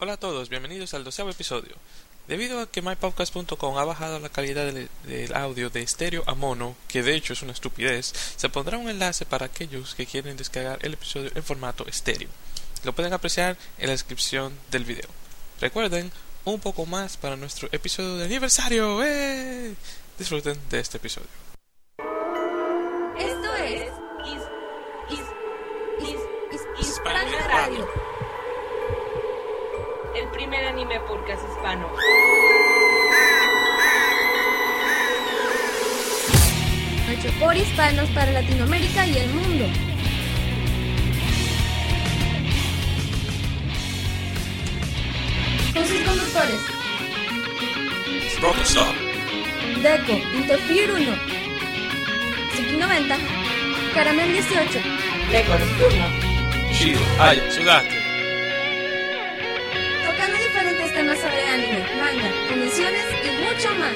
Hola a todos, bienvenidos al doceavo episodio. Debido a que mypodcast.com ha bajado la calidad del, audio de estéreo a mono, que de hecho es una estupidez, se pondrá un enlace para aquellos que quieren descargar el episodio en formato estéreo. Lo pueden apreciar en la descripción del video. Recuerden, un poco más para nuestro episodio de aniversario. ¡Eh! Disfruten de este episodio. Primer anime podcast hispano. Hecho por hispanos para Latinoamérica y el mundo. Con sus conductores. Deco, Interfere 1. Suki 90. Caramel 18. Deco Nocturno. Shiro, ay, sudaste. Manga, convenciones y mucho más.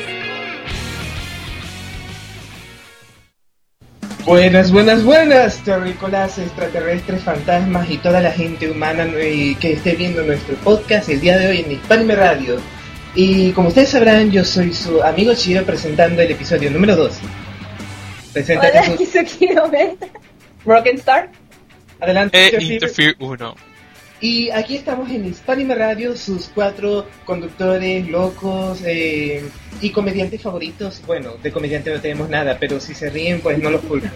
Buenas, buenas, buenas, terrícolas, extraterrestres, fantasmas y toda la gente humana eh, que esté viendo nuestro podcast el día de hoy en Hispanime Radio. Y como ustedes sabrán, yo soy su amigo Chiro presentando el episodio número 2. Preséntate Hola, tú. aquí Suki 90. Broken Star. Adelante. E. Interfere 1. Y aquí estamos en Hispanime Radio, sus cuatro conductores locos eh, y comediantes favoritos. Bueno, de comediante no tenemos nada, pero si se ríen, pues no los culpan.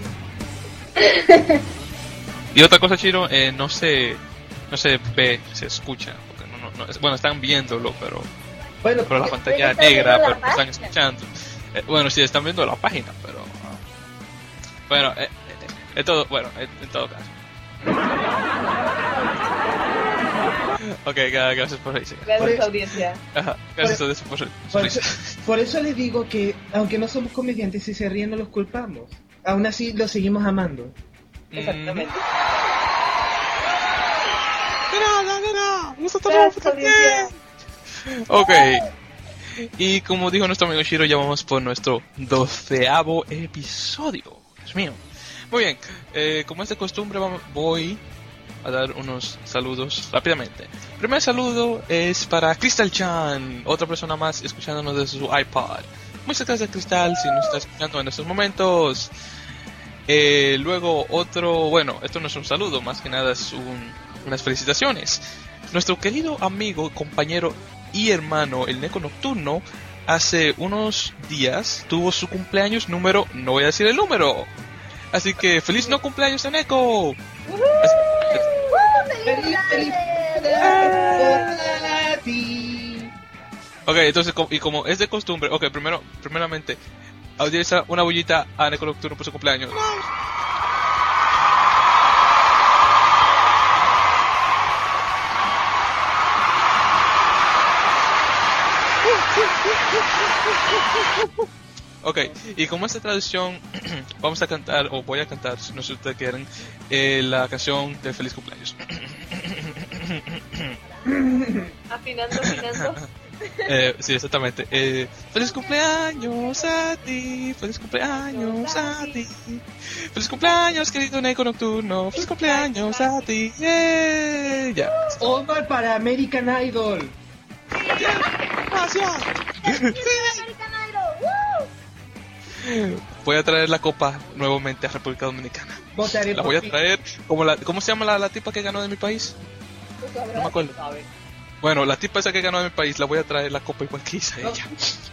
Y otra cosa, Chiro, eh, no se no se ve, se escucha. porque no, no, no- es- bueno, están viéndolo, pero Bueno, pero la pantalla están viendo negra, la pero no están escuchando. Eh, bueno, sí, están viendo la página, pero... ah. Bueno, eh, eh, en todo, bueno, en, en todo caso. ok, gra- gracias por reírse. Gracias, audiencia. Ajá, gracias a Dios por, por Por eso, por eso les digo que, aunque no somos comediantes, si se ríen no los culpamos. Aún así los seguimos amando. Exactamente. Nosotros Gracias, audiencia. Ok. Y como dijo nuestro amigo Shiro, ya vamos por nuestro doceavo episodio. Dios mío. Muy bien. eh, como es de costumbre, vamos- voy a dar unos saludos rápidamente. Primer saludo es para Crystal Chan, otra persona más escuchándonos desde su iPod. Muchas gracias, Crystal, si nos está escuchando en estos momentos. Eh, luego otro, bueno, esto no es un saludo, más que nada es un- unas felicitaciones. Nuestro querido amigo, compañero y hermano, el Neko Nocturno, hace unos días tuvo su cumpleaños número, no voy a decir el número. Así que feliz no cumpleaños a Neko. Ok, entonces, y como es de costumbre, ok, primero, primeramente, audiencia una bullita a Nocturno por su cumpleaños. Ok, y como esta tradición, vamos a cantar, o voy a cantar, no sé si ustedes quieren, eh, la canción de Feliz Cumpleaños. Afinando, afinando. Eh, sí, exactamente. Eh, feliz cumpleaños a ti, feliz cumpleaños a ti, feliz cumpleaños querido Neko Nocturno, feliz cumpleaños a ti. ¡Eh! Ya. Omar para American Idol. Gracias. Voy a traer la copa nuevamente a República Dominicana. Votaré La voy a traer como la, ¿cómo se llama la, la tipa que ganó de mi país? No me acuerdo. Bueno, la tipa esa que ganó de mi país, la voy a traer la copa igual que hice No, ella.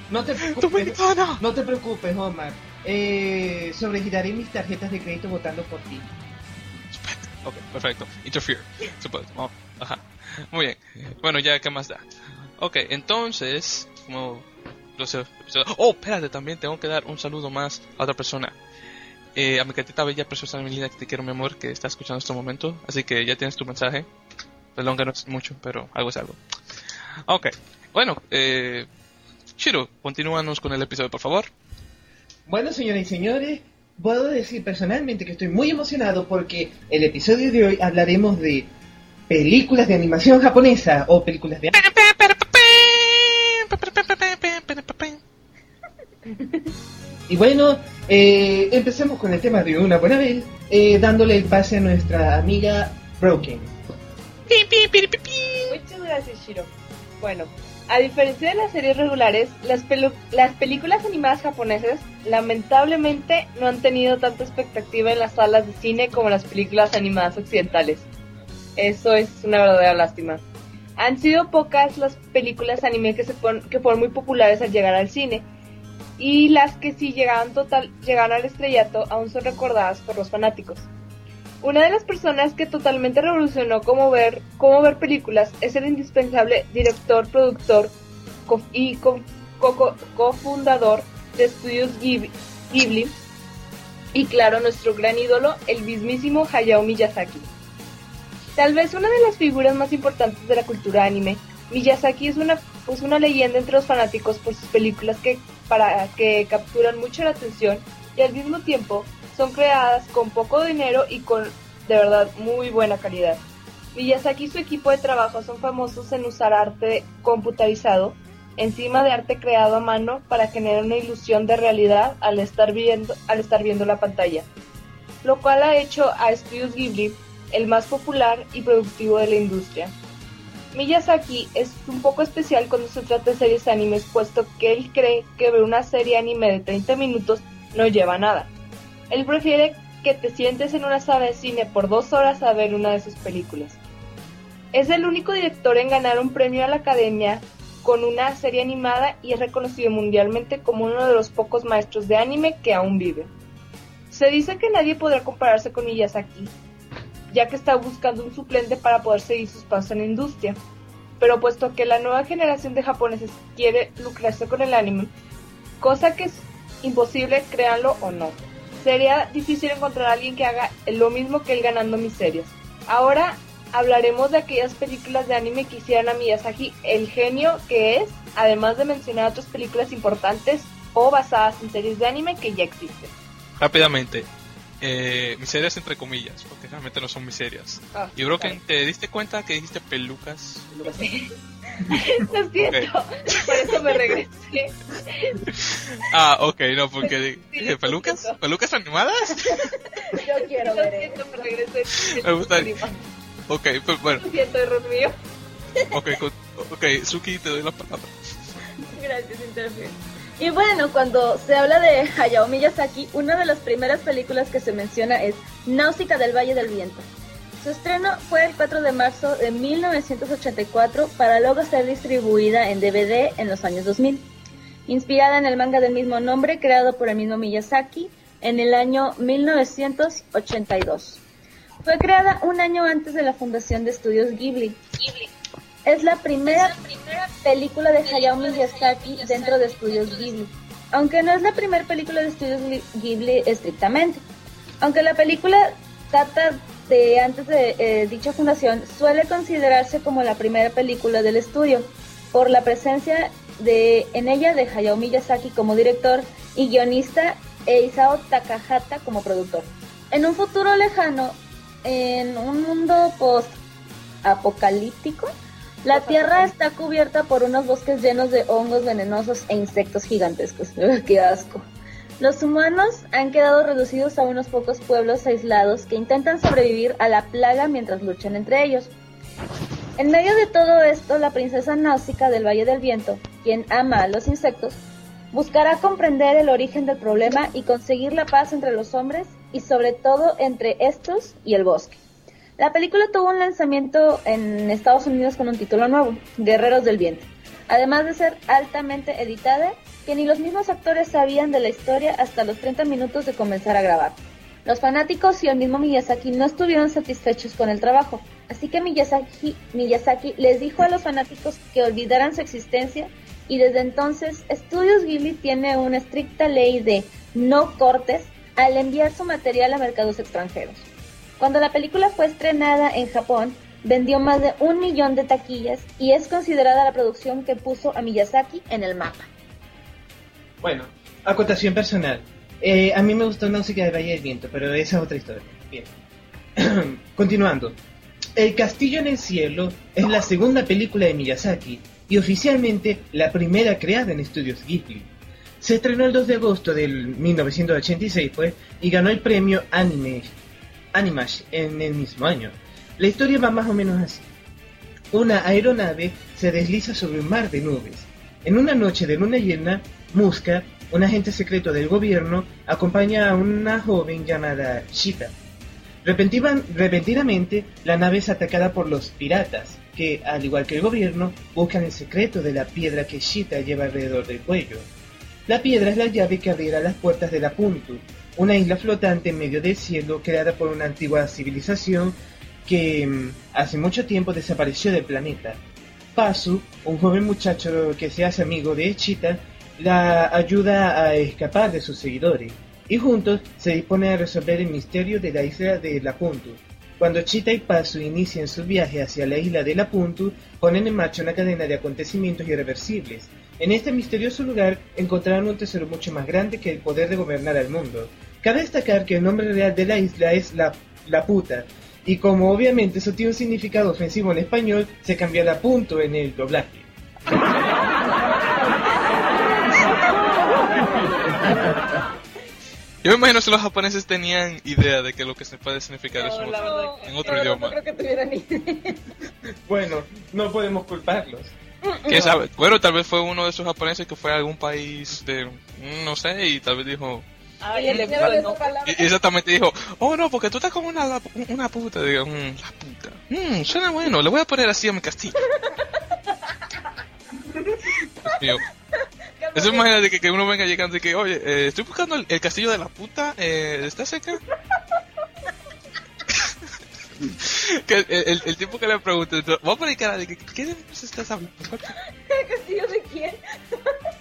no te preocupes. No te preocupes, Omar. Eh, sobregiraré mis tarjetas de crédito votando por ti. Ok, perfecto. Interfere. Supuesto. Oh, ajá. Muy bien. Bueno, ya, ¿qué más da? Ok, entonces, como... Oh, espérate, también tengo que dar un saludo más a otra persona. Eh, a mi gatita bella, preciosa, mi linda, que te quiero, mi amor, que está escuchando este momento. Así que ya tienes tu mensaje. Perdón que no es mucho, pero algo es algo. Ok, bueno, eh... Shiro, continúanos con el episodio, por favor. Bueno, señoras y señores, puedo decir personalmente que estoy muy emocionado porque el episodio de hoy hablaremos de películas de animación japonesa o películas de Y bueno, eh, empecemos con el tema de una buena vez, eh, dándole el pase a nuestra amiga Broken. Muchas Gracias, Shiro. Bueno, a diferencia de las series regulares, las, pelu- las películas animadas japonesas lamentablemente no han tenido tanta expectativa en las salas de cine como las películas animadas occidentales. Eso es una verdadera lástima. Han sido pocas las películas anime que, se pon- que fueron muy populares al llegar al cine, y las que sí llegaron, total, llegaron al estrellato aún son recordadas por los fanáticos. Una de las personas que totalmente revolucionó cómo ver, cómo ver películas es el indispensable director, productor y co- co- cofundador de Estudios Ghib- Ghibli y claro, nuestro gran ídolo, el mismísimo Hayao Miyazaki. Tal vez una de las figuras más importantes de la cultura anime, Miyazaki es una, es una leyenda entre los fanáticos por sus películas que, para, que capturan mucho la atención y al mismo tiempo son creadas con poco dinero y con de verdad muy buena calidad. Miyazaki y su equipo de trabajo son famosos en usar arte computarizado encima de arte creado a mano para generar una ilusión de realidad al estar viendo, al estar viendo la pantalla, lo cual ha hecho a Studios Ghibli el más popular y productivo de la industria. Miyazaki es un poco especial cuando se trata de series animes, puesto que él cree que ver una serie anime de 30 minutos no lleva nada. Él prefiere que te sientes en una sala de cine por dos horas a ver una de sus películas. Es el único director en ganar un premio a la Academia con una serie animada y es reconocido mundialmente como uno de los pocos maestros de anime que aún vive. Se dice que nadie podrá compararse con Miyazaki, ya que está buscando un suplente para poder seguir sus pasos en la industria. Pero puesto que la nueva generación de japoneses quiere lucrarse con el anime, cosa que es imposible, créanlo o no, sería difícil encontrar a alguien que haga lo mismo que él ganando miserias. Ahora hablaremos de aquellas películas de anime que hicieran a Miyazaki el genio que es, además de mencionar otras películas importantes o basadas en series de anime que ya existen. Rápidamente. Eh, miserias entre comillas, porque realmente no son miserias. Ah, Y Broken, claro. ¿te diste cuenta que dijiste pelucas? Lo siento, por eso me regresé. Ah, ok, no, porque dije, lo pelucas, pelucas animadas. Yo quiero Lo ver eso. siento, me regresé. Me gusta Ok, pues bueno, Lo siento, error mío. ok, con- ok, Suki, te doy la palabra. Gracias, Interfiel. Y bueno, cuando se habla de Hayao Miyazaki, una de las primeras películas que se menciona es Náusica del Valle del Viento. Su estreno fue el 4 de marzo de 1984 para luego ser distribuida en DVD en los años 2000. Inspirada en el manga del mismo nombre creado por el mismo Miyazaki en el año 1982. Fue creada un año antes de la fundación de estudios Ghibli. Es la primera película de Hayao Miyazaki dentro de estudios Ghibli, aunque no es la primera película de estudios Ghi- Ghibli estrictamente. Aunque la película data de antes de eh, dicha fundación, suele considerarse como la primera película del estudio, por la presencia de, en ella de Hayao Miyazaki como director y guionista e Isao Takahata como productor. En un futuro lejano, en un mundo post-apocalíptico, la Tierra está cubierta por unos bosques llenos de hongos venenosos e insectos gigantescos. ¡Qué asco! Los humanos han quedado reducidos a unos pocos pueblos aislados que intentan sobrevivir a la plaga mientras luchan entre ellos. En medio de todo esto, la princesa náusica del Valle del Viento, quien ama a los insectos, buscará comprender el origen del problema y conseguir la paz entre los hombres y sobre todo entre estos y el bosque. La película tuvo un lanzamiento en Estados Unidos con un título nuevo, Guerreros del Viento, además de ser altamente editada, que ni los mismos actores sabían de la historia hasta los 30 minutos de comenzar a grabar. Los fanáticos y el mismo Miyazaki no estuvieron satisfechos con el trabajo, así que Miyazaki, les dijo a los fanáticos que olvidaran su existencia y desde entonces Studios Ghibli tiene una estricta ley de no cortes al enviar su material a mercados extranjeros. Cuando la película fue estrenada en Japón, vendió más de un millón de taquillas y es considerada la producción que puso a Miyazaki en el mapa. Bueno, acotación personal. Eh, a mí me gustó Náusica del Valle del Viento, pero esa es otra historia. Bien. Continuando. El Castillo en el Cielo es la segunda película de Miyazaki y oficialmente la primera creada en estudios Ghibli. Se estrenó el 2 de agosto del 1986 pues, y ganó el premio Anime, Animash en el mismo año. La historia va más o menos así. una aeronave se desliza sobre un mar de nubes. En una noche de luna llena, Muska, un agente secreto del gobierno, acompaña a una joven llamada. Repentiva- repentinamente, la nave es atacada por los piratas, que, al igual que el gobierno, buscan el secreto de la piedra que Chita lleva alrededor del cuello. La piedra es la llave que abrirá las puertas de la Puntu, una isla flotante en medio del cielo creada por una antigua civilización que mm, hace mucho tiempo desapareció del planeta. Pasu, un joven muchacho que se hace amigo de Chita, la ayuda a escapar de sus seguidores, y juntos se disponen a resolver el misterio de la isla de La Puntu. Cuando Chita y Pasu inician su viaje hacia la isla de La Puntu, ponen en marcha una cadena de acontecimientos irreversibles. En este misterioso lugar encontrarán un tesoro mucho más grande que el poder de gobernar al mundo. Cabe destacar que el nombre real de la isla es La, la Puta, y como obviamente eso tiene un significado ofensivo en español, se cambia la punto en el doblaje. Yo me imagino que los japoneses tenían idea de que lo que se puede significar No, verdad No, en otro idioma. No creo que tuvieran ni idea. Bueno, no podemos culparlos. ¿Quién sabe? Bueno, tal vez fue uno de esos japoneses que fue a algún país de, mm, no sé, y tal vez dijo, Ay, Y el no. exactamente dijo, oh no, porque tú estás como una, una puta. Digo, "Mm, la puta. Mm, suena bueno, le voy a poner así a mi castillo. Dios. Eso imagínate que, que uno venga llegando y que, oye, eh, estoy buscando el, el castillo de la puta, eh, ¿está cerca? que el, el, el tipo que le pregunte, voy a poner cara de que, ¿qué estás hablando? ¿El castillo de quién?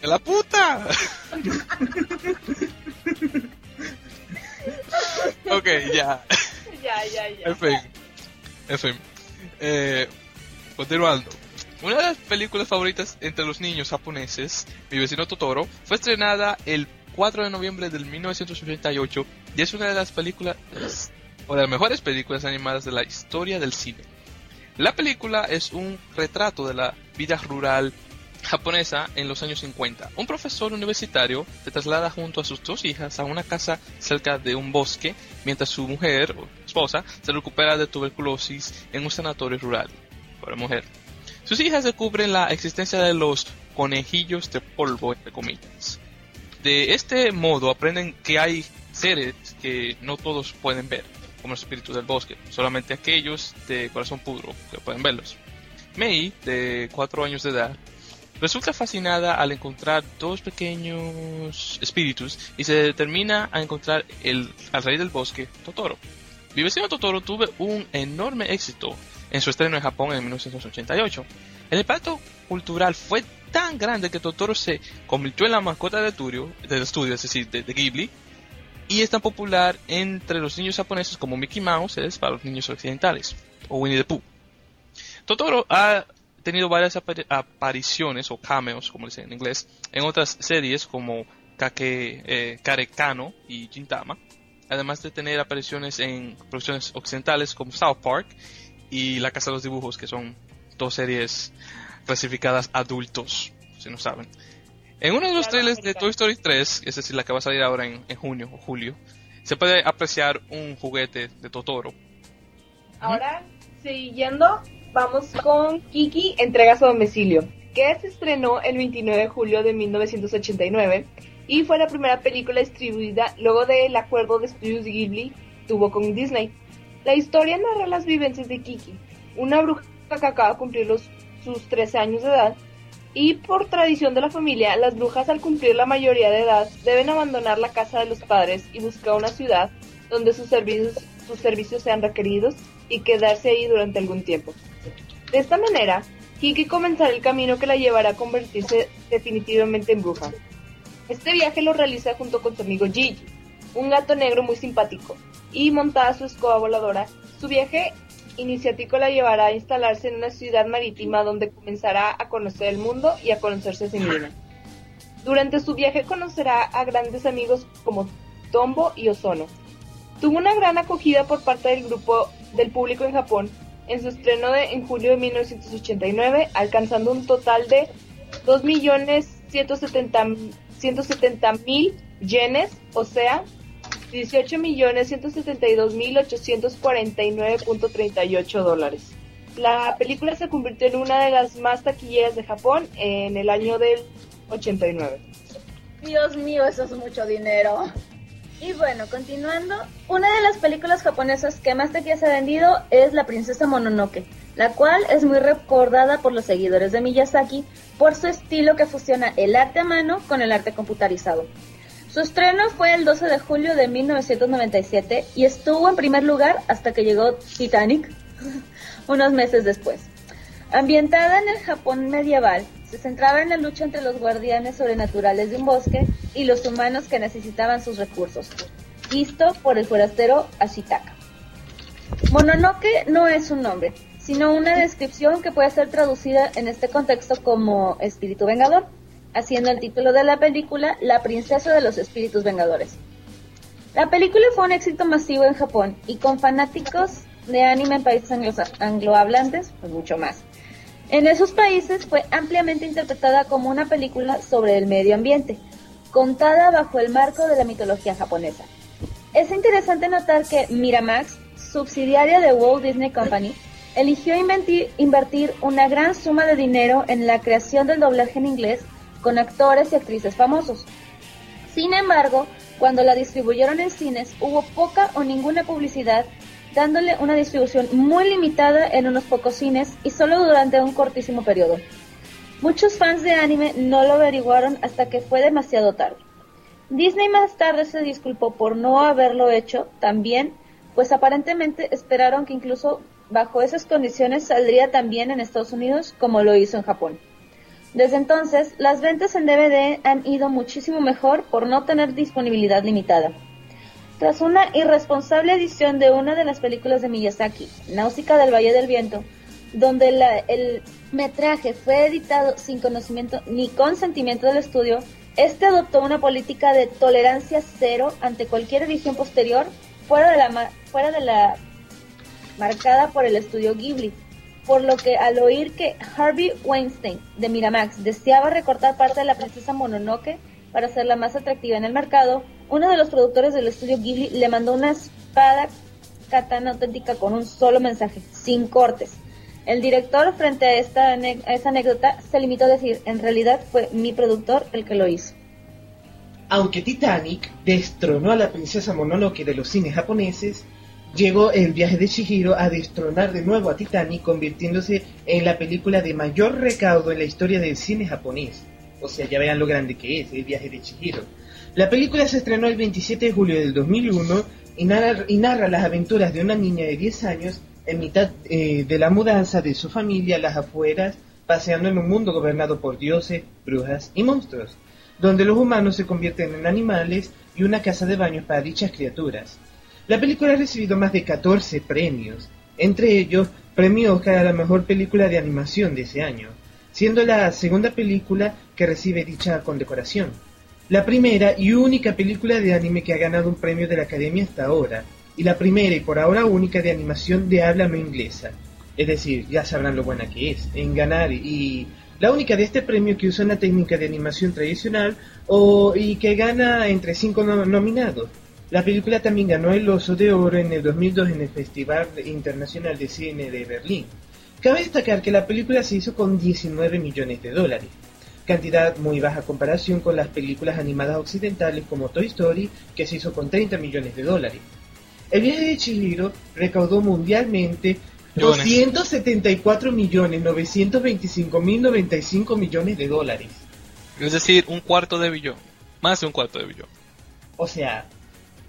¡De la puta! ok, ya. Ya, ya, ya. En fin. En fin. Eh, continuando. Una de las películas favoritas entre los niños japoneses, Mi vecino Totoro, fue estrenada el 4 de noviembre del 1988 y es una de las películas o de las mejores películas animadas de la historia del cine. La película es un retrato de la vida rural japonesa en los años 50. Un profesor universitario se traslada junto a sus dos hijas a una casa cerca de un bosque, mientras su mujer o esposa se recupera de tuberculosis en un sanatorio rural. Para mujer. Sus hijas descubren la existencia de los conejillos de polvo, entre comillas. De este modo aprenden que hay seres que no todos pueden ver, como los espíritus del bosque, solamente aquellos de corazón puro que pueden verlos. Mei, de 4 años de edad, resulta fascinada al encontrar dos pequeños espíritus y se determina a encontrar el, al rey del bosque, Totoro. Mi vecino Totoro tuvo un enorme éxito en su estreno en Japón en 1988. El impacto cultural fue tan grande que Totoro se convirtió en la mascota de estudio, del estudio, es decir, de, de Ghibli, y es tan popular entre los niños japoneses como Mickey Mouse es para los niños occidentales, o Winnie the Pooh. Totoro ha tenido varias apari- apariciones o cameos, como dicen en inglés, en otras series como Kake, eh, Karekano y Gintama, además de tener apariciones en producciones occidentales como South Park y La Casa de los Dibujos, que son dos series clasificadas adultos, si no saben. En uno de los trailers de. Toy Story 3, es decir, la que va a salir ahora en, en junio o julio, se puede apreciar un juguete de Totoro. Ahora, siguiendo, vamos con Kiki Entregas a Domicilio, que se estrenó el 29 de julio de 1989 y fue la primera película distribuida luego del acuerdo de estudios Ghibli tuvo con Disney. La historia narra las vivencias de Kiki, una bruja que acaba de cumplir los, sus 13 años de edad y por tradición de la familia, las brujas al cumplir la mayoría de edad deben abandonar la casa de los padres y buscar una ciudad donde sus servicios, sus servicios sean requeridos y quedarse ahí durante algún tiempo. De esta manera, Kiki comenzará el camino que la llevará a convertirse definitivamente en bruja. Este viaje lo realiza junto con su amigo Gigi, un gato negro muy simpático, y montada su escoba voladora, su viaje iniciático la llevará a instalarse en una ciudad marítima donde comenzará a conocer el mundo y a conocerse a sí misma. Durante su viaje conocerá a grandes amigos como Tombo y Ozono. Tuvo una gran acogida por parte del grupo del público en Japón en su estreno en julio de 1989, alcanzando un total de 2.170.000 yenes, o sea, 18.172.849.38 dólares. La película se convirtió en una de las más taquilleras de Japón en el año del 89. Dios mío, eso es mucho dinero. Y bueno, continuando, una de las películas japonesas que más taquillas ha vendido es La Princesa Mononoke, la cual es muy recordada por los seguidores de Miyazaki por su estilo que fusiona el arte a mano con el arte computarizado. Su estreno fue el 12 de julio de 1997 y estuvo en primer lugar hasta que llegó Titanic unos meses después. Ambientada en el Japón medieval, se centraba en la lucha entre los guardianes sobrenaturales de un bosque y los humanos que necesitaban sus recursos, visto por el forastero Ashitaka. Mononoke no es un nombre, sino una descripción que puede ser traducida en este contexto como espíritu vengador, haciendo el título de la película La princesa de los espíritus vengadores. La película fue un éxito masivo en Japón y con fanáticos de anime en países anglo- anglohablantes, pues mucho más. En esos países fue ampliamente interpretada como una película sobre el medio ambiente, contada bajo el marco de la mitología japonesa. Es interesante notar que Miramax, subsidiaria de Walt Disney Company, eligió invertir una gran suma de dinero en la creación del doblaje en inglés con actores y actrices famosos. Sin embargo, cuando la distribuyeron en cines hubo poca o ninguna publicidad, dándole una distribución muy limitada en unos pocos cines y solo durante un cortísimo periodo. Muchos fans de anime no lo averiguaron hasta que fue demasiado tarde. Disney más tarde se disculpó por no haberlo hecho también, pues aparentemente esperaron que incluso bajo esas condiciones saldría también en Estados Unidos como lo hizo en Japón. Desde entonces, las ventas en DVD han ido muchísimo mejor por no tener disponibilidad limitada. Tras una irresponsable edición de una de las películas de Miyazaki, Náusica del Valle del Viento, donde el metraje fue editado sin conocimiento ni consentimiento del estudio, este adoptó una política de tolerancia cero ante cualquier edición posterior fuera de la marcada por el estudio Ghibli, por lo que al oír que Harvey Weinstein de Miramax deseaba recortar parte de la princesa Mononoke para hacerla más atractiva en el mercado, uno de los productores del estudio Ghibli le mandó una espada katana auténtica con un solo mensaje, sin cortes. El director, frente a esta anécdota, se limitó a decir, en realidad fue mi productor el que lo hizo. Aunque Titanic destronó a la princesa Mononoke de los cines japoneses, llegó el viaje de Chihiro a destronar de nuevo a Titanic, convirtiéndose en la película de mayor recaudo en la historia del cine japonés. O sea, ya vean lo grande que es el viaje de Chihiro. La película se estrenó el 27 de julio del 2001 y narra, y narra las aventuras de una niña de 10 años en mitad eh, de la mudanza de su familia a las afueras, paseando en un mundo gobernado por dioses, brujas y monstruos donde los humanos se convierten en animales y una casa de baños para dichas criaturas. La película ha recibido más de 14 premios, entre ellos premio Oscar a la mejor película de animación de ese año, siendo la segunda película que recibe dicha condecoración. La primera y única película de anime que ha ganado un premio de la Academia hasta ahora, y la primera y por ahora única de animación de habla no inglesa. Es decir, ya sabrán lo buena que es en ganar y la única de este premio que usa una técnica de animación tradicional o, y que gana entre cinco no- nominados. La película también ganó el Oso de Oro en el 2002 en el Festival Internacional de Cine de Berlín. Cabe destacar que la película se hizo con 19 millones de dólares, cantidad muy baja comparación con las películas animadas occidentales como Toy Story, que se hizo con 30 millones de dólares. El viaje de Chihiro recaudó mundialmente Millones. 274 millones 925 mil 95 millones de dólares. Es decir, un cuarto de billón. Más de un cuarto de billón. O sea,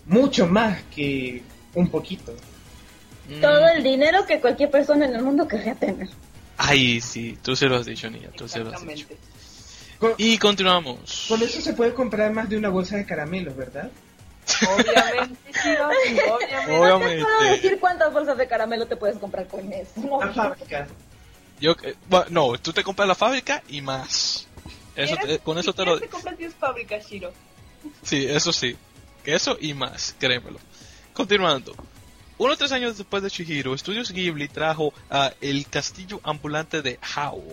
mucho más que un poquito. Mm. Todo el dinero que cualquier persona en el mundo querría tener. Ay, sí, tú se lo has dicho, niña, tú se lo has dicho. Con, Y continuamos. con eso se puede comprar más de una bolsa de caramelos, ¿verdad? Obviamente, Shiro, obviamente. Obvio. No te puedo Obviamente. decir cuántas bolsas de caramelo te puedes comprar con eso. No. La fábrica. Yo, eh, bueno, no, tú te compras la fábrica y más. Eso te- ¿Quieres- con eso te lo... te compras 10 fábricas, Shiro. Sí, eso sí. Que eso y más, créemelo. Continuando. Unos tres años después de Chihiro, Estudios Ghibli trajo a El Castillo Ambulante de Hao,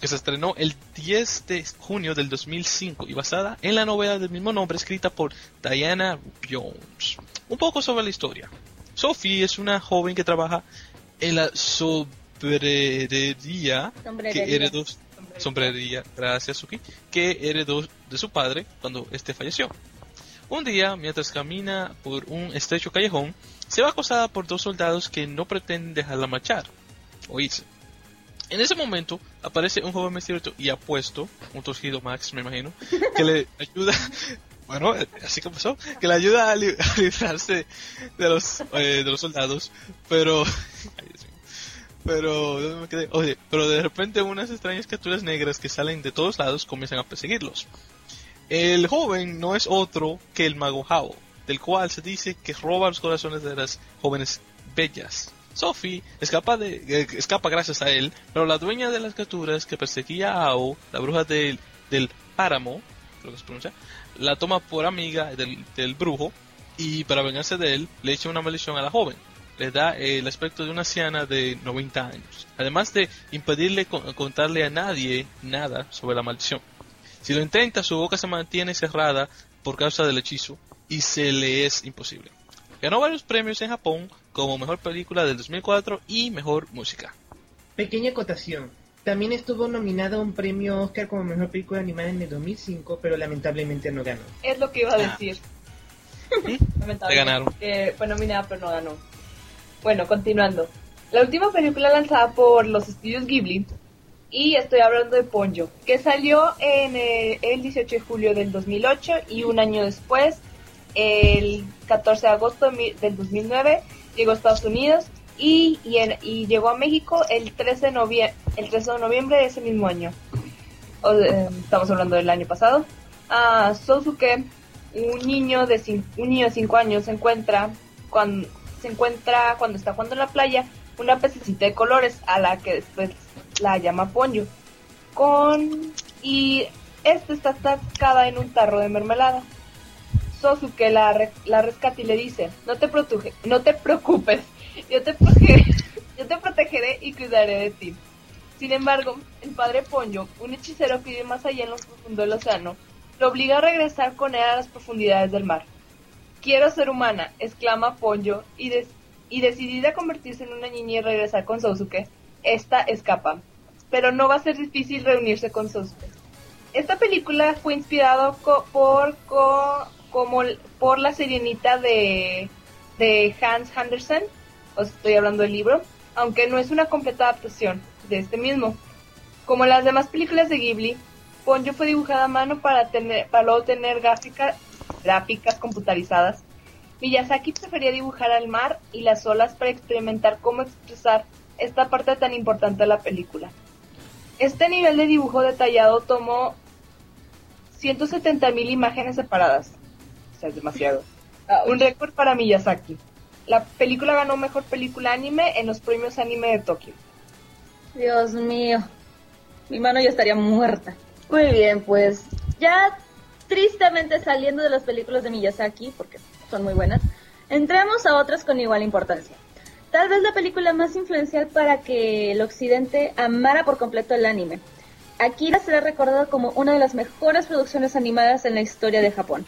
que se estrenó el 10 de junio del 2005 y basada en la novela del mismo nombre escrita por Diana Jones. Un poco sobre la historia. Sophie es una joven que trabaja en la sombrerería que heredó sombrerería, gracias Suki, que heredó de su padre cuando este falleció. Un día, mientras camina por un estrecho callejón, se va acosada por dos soldados que no pretenden dejarla marchar o irse. En ese momento aparece un joven misterioso y apuesto, un tosquido Max me imagino, que le ayuda, bueno, así que pasó, que le ayuda a, li- a librarse de los, eh, de los soldados, pero, pero, ¿dónde me quedé? Oye, pero de repente unas extrañas criaturas negras que salen de todos lados comienzan a perseguirlos. El joven no es otro que el mago Hao, del cual se dice que roba los corazones de las jóvenes bellas. Sophie escapa, de, eh, escapa gracias a él, pero la dueña de las criaturas que perseguía a Ao, la bruja del, del páramo, que se pronuncia, la toma por amiga del, del brujo y para vengarse de él le echa una maldición a la joven. Le da eh, el aspecto de una anciana de 90 años, además de impedirle con- contarle a nadie nada sobre la maldición. Si lo intenta, su boca se mantiene cerrada por causa del hechizo y se le es imposible. Ganó varios premios en Japón como mejor película del 2004 y mejor música. Pequeña acotación. También estuvo nominada a un premio Oscar como mejor película animada en el 2005, pero lamentablemente no ganó. Es lo que iba a Ah. decir. Lamentable. Le ganaron. Que fue nominada pero no ganó. Bueno, continuando. La última película lanzada por los estudios Ghibli, y estoy hablando de Ponyo, que salió en eh, el 18 de julio del 2008 y un año después, el 14 de agosto del 2009, llegó a Estados Unidos y, y, llegó a México el 13, de novie- el 13 de noviembre de ese mismo año. O, eh, estamos hablando del año pasado. Ah, niño de cin- un niño de 5 años se encuentra cuando se encuentra cuando está jugando en la playa una pececita de colores a la que después la llama Ponyo con y esta está atascada en un tarro de mermelada. Sosuke la, la rescata y le dice, no te, protege, no te preocupes, yo te, protegeré, yo te protegeré y cuidaré de ti. Sin embargo, el padre Ponyo, un hechicero que vive más allá en lo profundo del océano, lo obliga a regresar con él a las profundidades del mar. Quiero ser humana, exclama Ponyo, y, des- y decidida a convertirse en una niña y regresar con Sousuke, esta escapa. Pero no va a ser difícil reunirse con Sousuke. Esta película fue inspirado co- por, co- como, por la sirenita de, de Hans Andersen, os estoy hablando del libro, aunque no es una completa adaptación de este mismo. Como las demás películas de Ghibli, Ponyo fue dibujada a mano para, tener, para luego tener gráfica- gráficas computarizadas. Miyazaki prefería dibujar al mar y las olas para experimentar cómo expresar esta parte tan importante de la película. Este nivel de dibujo detallado tomó 170.000 imágenes separadas. O sea, es demasiado. Un récord para Miyazaki. La película ganó mejor película anime en los premios anime de Tokio. Dios mío, mi mano ya estaría muerta. Muy bien, pues ya tristemente saliendo de las películas de Miyazaki, porque son muy buenas, entremos a otras con igual importancia. Tal vez la película más influencial para que el occidente amara por completo el anime. Akira será recordado como una de las mejores producciones animadas en la historia de Japón.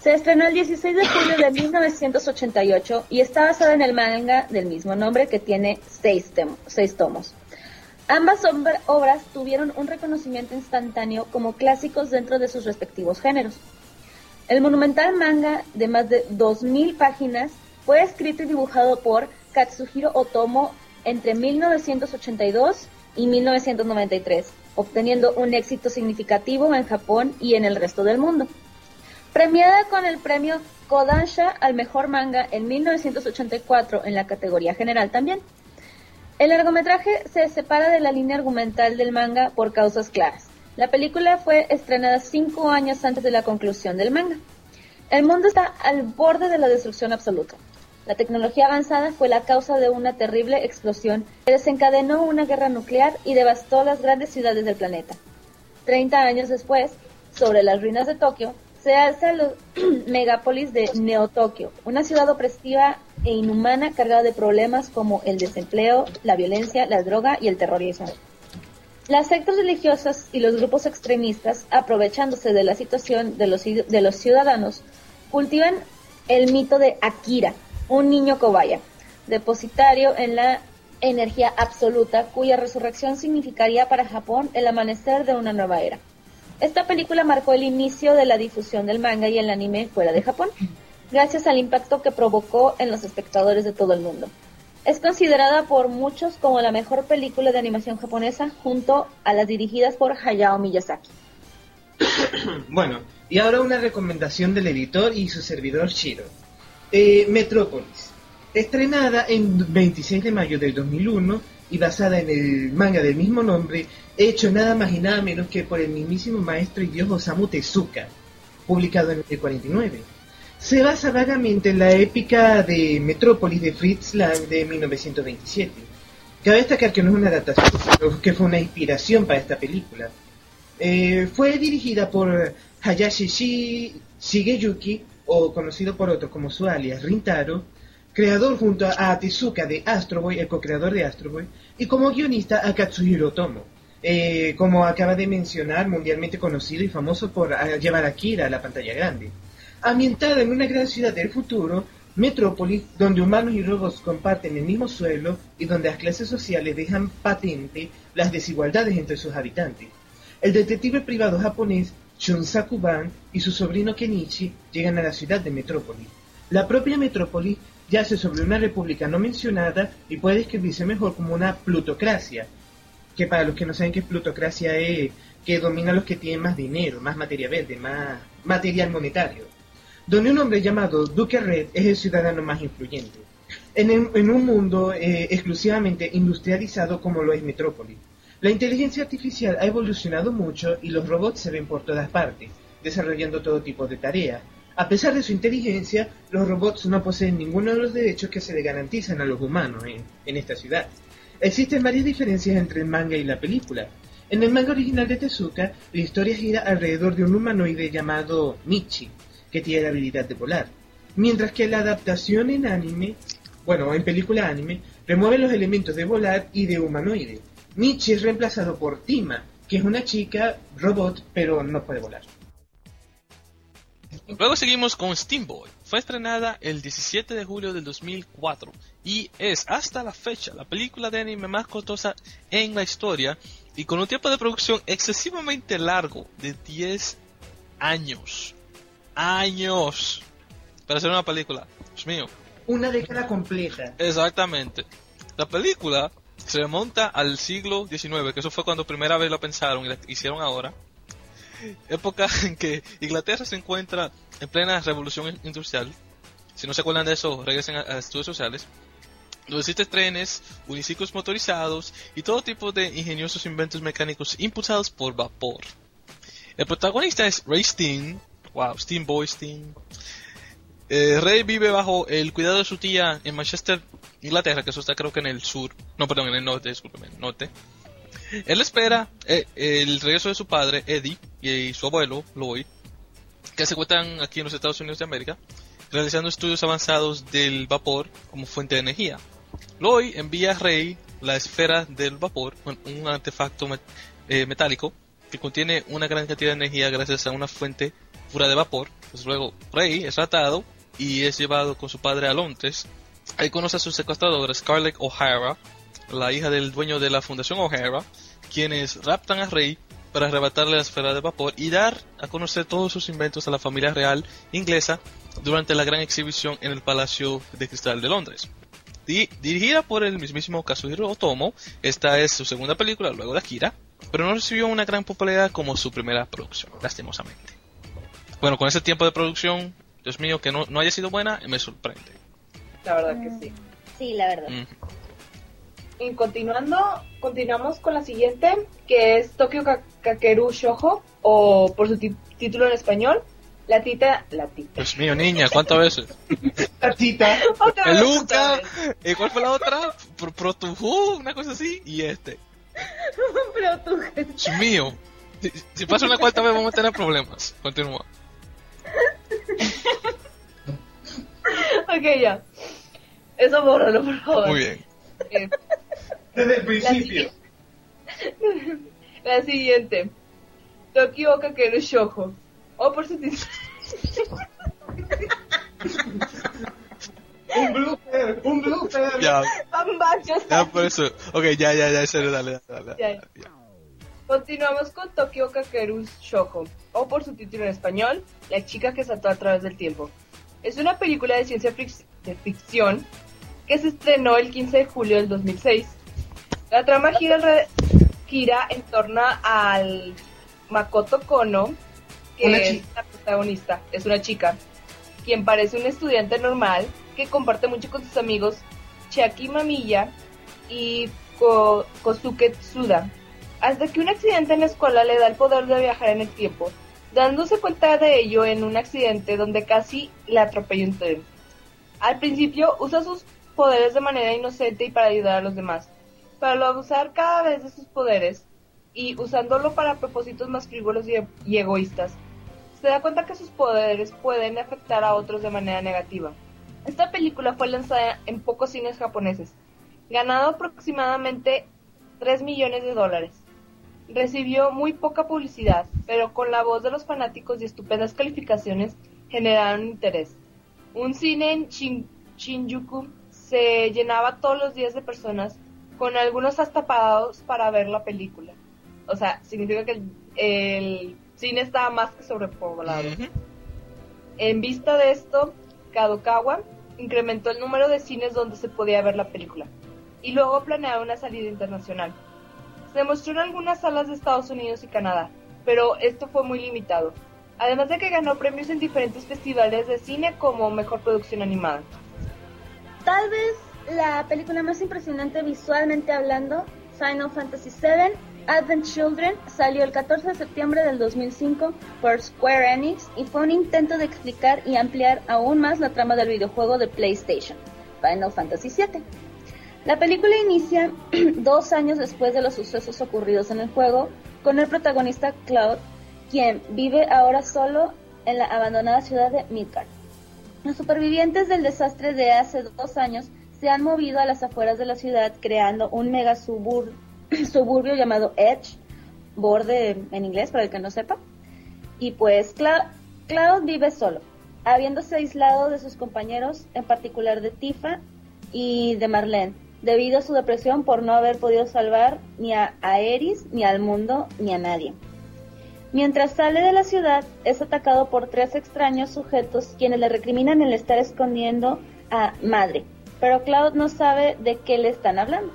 Se estrenó el 16 de julio de 1988 y está basada en el manga del mismo nombre que tiene seis, seis tomos. Ambas obras tuvieron un reconocimiento instantáneo como clásicos dentro de sus respectivos géneros. El monumental manga de más de 2.000 páginas fue escrito y dibujado por Katsuhiro Otomo entre 1982 y 1993, obteniendo un éxito significativo en Japón y en el resto del mundo. Premiada con el premio Kodansha al mejor manga en 1984 en la categoría general también. El largometraje se separa de la línea argumental del manga por causas claras. La película fue estrenada cinco años antes de la conclusión del manga. El mundo está al borde de la destrucción absoluta. La tecnología avanzada fue la causa de una terrible explosión que desencadenó una guerra nuclear y devastó las grandes ciudades del planeta. Treinta años después, sobre las ruinas de Tokio, se alza la megápolis de Neo-Tokio, una ciudad opresiva e inhumana cargada de problemas como el desempleo, la violencia, la droga y el terrorismo. Las sectas religiosas y los grupos extremistas, aprovechándose de la situación de los, ci- de los ciudadanos, cultivan el mito de Akira, un niño cobaya, depositario en la energía absoluta cuya resurrección significaría para Japón el amanecer de una nueva era. Esta película marcó el inicio de la difusión del manga y el anime fuera de Japón, gracias al impacto que provocó en los espectadores de todo el mundo. Es considerada por muchos como la mejor película de animación japonesa junto a las dirigidas por Hayao Miyazaki. Bueno, y ahora una recomendación del editor y su servidor Shiro. Eh, Metrópolis. Estrenada en 26 de mayo del 2001 y basada en el manga del mismo nombre, hecho nada más y nada menos que por el mismísimo maestro y dios Osamu Tezuka, publicado en el 49. Se basa vagamente en la épica de Metrópolis de Fritz Lang de 1927. Cabe destacar que no es una adaptación, sino que fue una inspiración para esta película. Eh, fue dirigida por Hayashi Shi- Shigeyuki, o conocido por otros como su alias Rintaro, creador junto a Tezuka de Astro Boy, el co-creador de Astro Boy, y como guionista a Katsuhiro Tomo, eh, como acaba de mencionar, mundialmente conocido y famoso por eh, llevar a Kira a la pantalla grande. Ambientada en una gran ciudad del futuro, Metrópolis, donde humanos y robots comparten el mismo suelo y donde las clases sociales dejan patente las desigualdades entre sus habitantes. El detective privado japonés Shunsaku Ban y su sobrino Kenichi llegan a la ciudad de Metrópolis. La propia Metrópolis yace sobre una república no mencionada y puede describirse mejor como una plutocracia, que para los que no saben qué plutocracia es que domina a los que tienen más dinero, más materia verde, más material monetario, donde un hombre llamado Duque Red es el ciudadano más influyente, en un mundo eh, exclusivamente industrializado como lo es Metrópolis. La inteligencia artificial ha evolucionado mucho y los robots se ven por todas partes, desarrollando todo tipo de tareas. A pesar de su inteligencia, los robots no poseen ninguno de los derechos que se le garantizan a los humanos en, en esta ciudad. Existen varias diferencias entre el manga y la película. En el manga original de Tezuka, la historia gira alrededor de un humanoide llamado Michi, que tiene la habilidad de volar. Mientras que la adaptación en anime, bueno, en película anime, remueve los elementos de volar y de humanoide. Michi es reemplazado por Tima, que es una chica robot, pero no puede volar. Luego seguimos con Steam Boy. Fue estrenada el 17 de julio del 2004 y es hasta la fecha la película de anime más costosa en la historia y con un tiempo de producción excesivamente largo de 10 años. Años. Para hacer una película. Dios mío. Una década completa. Exactamente. La película se remonta al siglo XIX, que eso fue cuando primera vez la pensaron y la hicieron ahora. Época en que Inglaterra se encuentra en plena revolución industrial. Si no se acuerdan de eso, regresen a, estudios sociales. Donde existen trenes, uniciclos motorizados y todo tipo de ingeniosos inventos mecánicos impulsados por vapor. El protagonista es Ray Steen. Wow, Steam Boy Steen. Eh, Rey vive bajo el cuidado de su tía en Manchester, Inglaterra, que eso está creo que en el sur, no, perdón, en el norte, discúlpeme, el norte. Él espera eh, el regreso de su padre, Eddie, y su abuelo, Lloyd, que se encuentran aquí en los Estados Unidos de América, realizando estudios avanzados del vapor como fuente de energía. Lloyd envía a Rey la esfera del vapor, un, un artefacto met- eh, metálico que contiene una gran cantidad de energía gracias a una fuente pura de vapor. Pues luego Rey es atado y es llevado con su padre a Londres. Ahí conoce a su secuestradora Scarlett O'Hara, la hija del dueño de la Fundación O'Hara, quienes raptan a Rey para arrebatarle la esfera de vapor y dar a conocer todos sus inventos a la familia real inglesa durante la gran exhibición en el Palacio de Cristal de Londres. Di- dirigida por el mismísimo Kazuhiro Otomo, esta es su segunda película luego de Akira, pero no recibió una gran popularidad como su primera producción, lastimosamente. Bueno, con ese tiempo de producción, Dios mío, que no, no haya sido buena, me sorprende. La verdad que sí. Sí, la verdad. Mm. Y continuando, continuamos con la siguiente, que es Tokyo Ka- Kakeru Shoujo, o por su título en español, La Tita, La Tita. Dios mío, niña, ¿cuántas veces? Tatita, Otra El vez, Luca, otra. ¿y cuál fue la otra? Pro, una cosa así, y este. Pero tú, Dios mío, si, si pasa una cuarta vez vamos a tener problemas. Continúa. Ok, ya. Eso bórralo, por favor. Muy bien. Eh, desde el principio. La siguiente. Tokyo Kakeru Shoujo. O por su título. Un blooper, un blooper. Ya, varios. Ya, por eso. Ok, ya, ya, ya, serio, dale, dale, dale. Ya. ya. Continuamos con Tokyo Kakeru's Shoko, o por su título en español, La chica que saltó a través del tiempo. Es una película de ciencia de ficción que se estrenó el 15 de julio del 2006. La trama gira, gira en torno al Makoto Kono, que Una es la protagonista, es una chica, quien parece un estudiante normal que comparte mucho con sus amigos Chiaki Mamiya y Ko- Kosuke Tsuda, hasta que un accidente en la escuela le da el poder de viajar en el tiempo, dándose cuenta de ello en un accidente donde casi le atropella un tren. Al principio usa sus poderes de manera inocente y para ayudar a los demás, pero al abusar cada vez de sus poderes y usándolo para propósitos más frívolos y, y egoístas, se da cuenta que sus poderes pueden afectar a otros de manera negativa. Esta película fue lanzada en pocos cines japoneses, ganando aproximadamente 3 millones de dólares. Recibió muy poca publicidad, pero con la voz de los fanáticos y estupendas calificaciones generaron interés. Un cine en Shin- Shinjuku se llenaba todos los días de personas, con algunos hasta pagados para ver la película. O sea, significa que el, el cine estaba más que sobrepoblado. En vista de esto, Kadokawa incrementó el número de cines donde se podía ver la película y luego planeaba una salida internacional. Se mostró en algunas salas de Estados Unidos y Canadá, pero esto fue muy limitado. Además de que ganó premios en diferentes festivales de cine como mejor producción animada. Tal vez la película más impresionante visualmente hablando, Final Fantasy VII Advent Children, salió el 14 de septiembre del 2005 por Square Enix y fue un intento de explicar y ampliar aún más la trama del videojuego de PlayStation, Final Fantasy VII. La película inicia dos años después de los sucesos ocurridos en el juego, con el protagonista Cloud, quien vive ahora solo en la abandonada ciudad de Midgard. Los supervivientes del desastre de hace dos años se han movido a las afueras de la ciudad creando un mega subur- suburbio llamado Edge, borde en inglés para el que no sepa. Y pues Cla- Cloud vive solo, habiéndose aislado de sus compañeros, en particular de Tifa y de Marlene, debido a su depresión por no haber podido salvar ni a Aeris, ni al mundo, ni a nadie. Mientras sale de la ciudad, es atacado por tres extraños sujetos quienes le recriminan el estar escondiendo a Madre, pero Cloud no sabe de qué le están hablando.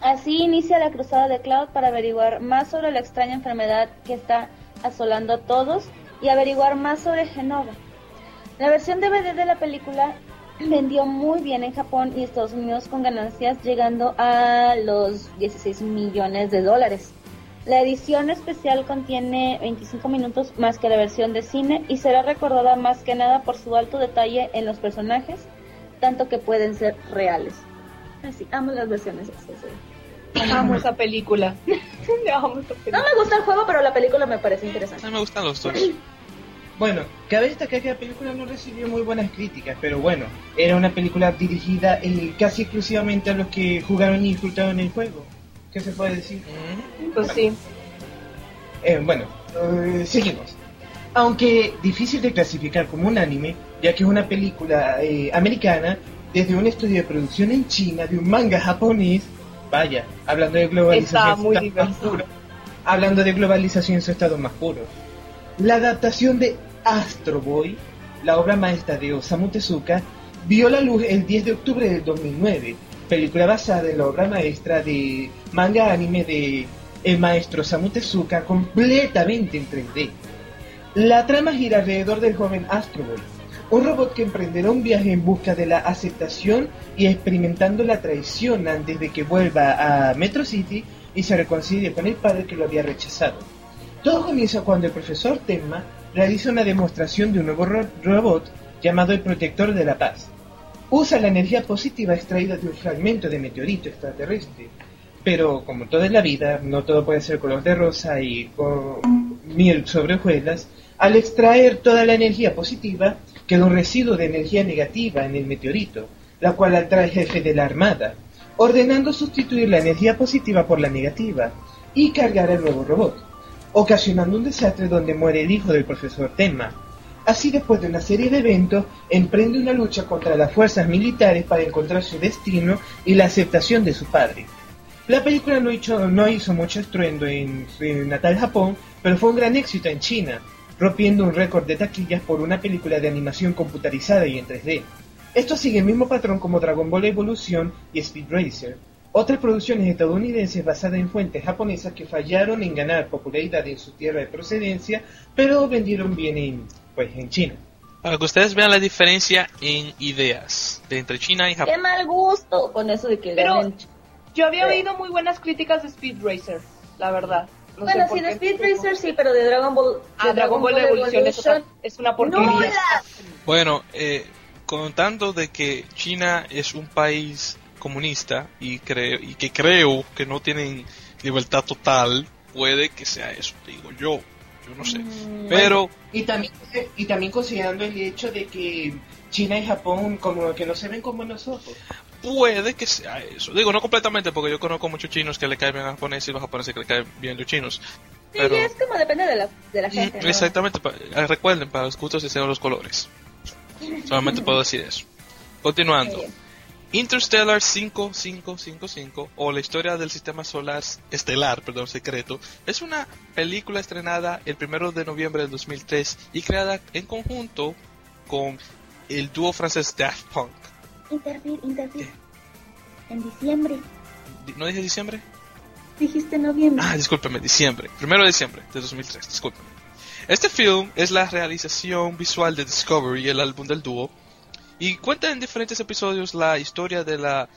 Así inicia la cruzada de Cloud para averiguar más sobre la extraña enfermedad que está asolando a todos y averiguar más sobre Genova. La versión DVD de la película vendió muy bien en Japón y Estados Unidos con ganancias llegando a los 16 millones de dólares. La edición especial contiene 25 minutos más que la versión de cine y será recordada más que nada por su alto detalle en los personajes, tanto que pueden ser reales. Así, amo las versiones. Amo esa película. No me gusta el juego, pero la película me parece interesante. Mí me gustan los dos. Bueno, cabe destacar que la película no recibió muy buenas críticas, pero bueno, era una película dirigida casi exclusivamente a los que jugaron y disfrutaron el juego. ¿Qué se puede decir? Ujú. Pues sí. Eh, bueno, eh, seguimos. Aunque difícil de clasificar como un anime, ya que es una película eh, americana desde un estudio de producción en China de un manga japonés, vaya, hablando de globalización Está muy diverso. hablando de globalización en su estado más puro. La adaptación de Astro Boy, la obra maestra de Osamu Tezuka, vio la luz el 10 de octubre del 2009, película basada en la obra maestra de manga anime de el maestro Osamu Tezuka completamente en 3D. La trama gira alrededor del joven Astro Boy, un robot que emprenderá un viaje en busca de la aceptación y experimentando la traición antes de que vuelva a Metro City y se reconcilie con el padre que lo había rechazado. Todo comienza cuando el profesor Tenma realiza una demostración de un nuevo ro- robot llamado el Protector de la Paz. Usa la energía positiva extraída de un fragmento de meteorito extraterrestre. Pero, como todo en la vida, no todo puede ser color de rosa y con miel sobre hojuelas. Al extraer toda la energía positiva, queda un residuo de energía negativa en el meteorito, la cual atrae al jefe de la Armada, ordenando sustituir la energía positiva por la negativa y cargar el nuevo robot ocasionando un desastre donde muere el hijo del profesor Tenma. Así, después de una serie de eventos, emprende una lucha contra las fuerzas militares para encontrar su destino y la aceptación de su padre. La película no hizo, no hizo mucho estruendo en su natal Japón, pero fue un gran éxito en China, rompiendo un récord de taquillas por una película de animación computarizada y en 3D. Esto sigue el mismo patrón como Dragon Ball Evolution y Speed Racer, otras producciones estadounidenses basadas en fuentes japonesas que fallaron en ganar popularidad en su tierra de procedencia, pero vendieron bien en, pues, en China. Para que ustedes vean la diferencia en ideas de entre China y Qué Japón. mal gusto con eso de que Pero- ganen. Yo había oído muy buenas críticas de Speed Racer, la verdad. No Bueno, sí, de qué. Speed Racer sí, pero de Dragon Ball. de Ah, Dragon Ball Evolution es una porquería. ¡Nula! Bueno, eh, contando de que China es un país comunista y, creo y que creo que no tienen libertad total, puede que sea eso, digo yo. Yo no sé. Mm, Pero Y también, y también considerando el hecho de que China y Japón como que no se ven como nosotros. puede que sea eso. Digo, no completamente, porque yo conozco muchos chinos que le caen bien a los japoneses y los japoneses que le caen bien los chinos. Sí, Pero, es como depende de la, de la gente. ¿no? exactamente, pa- eh, recuerden, para los gustos desean los colores. Solamente puedo decir eso. Continuando. Interstellar 5555 o la historia del sistema solar estelar, perdón, secreto, es una película estrenada el primero de noviembre del 2003 y creada en conjunto con el dúo francés Daft Punk. Interfir, interfir. En diciembre. Di- ¿No dije diciembre? Dijiste noviembre. Ah, discúlpeme, diciembre, primero de diciembre de 2003, discúlpeme. Este film es la realización visual de Discovery, el álbum del dúo, y cuenta en diferentes episodios la historia de la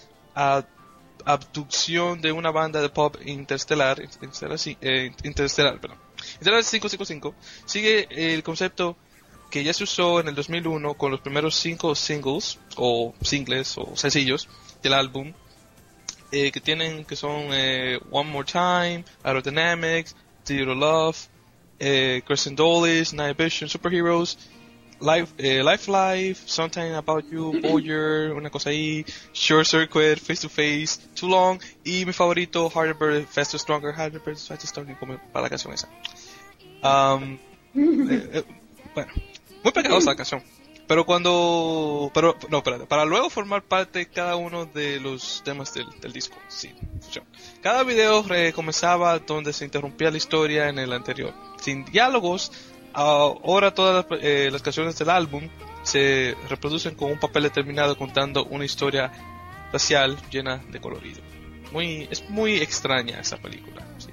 abducción de una banda de pop interestelar, sí, eh, interestelar, perdón. Interestelar 555 sigue el concepto que ya se usó en el 2001 con los primeros cinco singles o singles o sencillos del álbum eh, que tienen que son eh, One More Time, Aerodynamics, Zero Love, eh, Crescent Night Vision, Superheroes, Life, eh, Life Life, Something About You, Boyer, una cosa ahí, Short Circuit, Face to Face, Too Long y mi favorito Harder Bird, Faster Stronger, Harder Bird, Faster Stronger como para la canción esa. Um, eh, eh, bueno, muy pegajosa la canción. Pero cuando... Pero, no, espérate. Para luego formar parte cada uno de los temas del, del disco. Sí, funciona. Cada video comenzaba donde se interrumpía la historia en el anterior. Sin diálogos, ahora todas las, eh, las canciones del álbum se reproducen con un papel determinado contando una historia espacial llena de colorido. Muy, es muy extraña esa película. sí.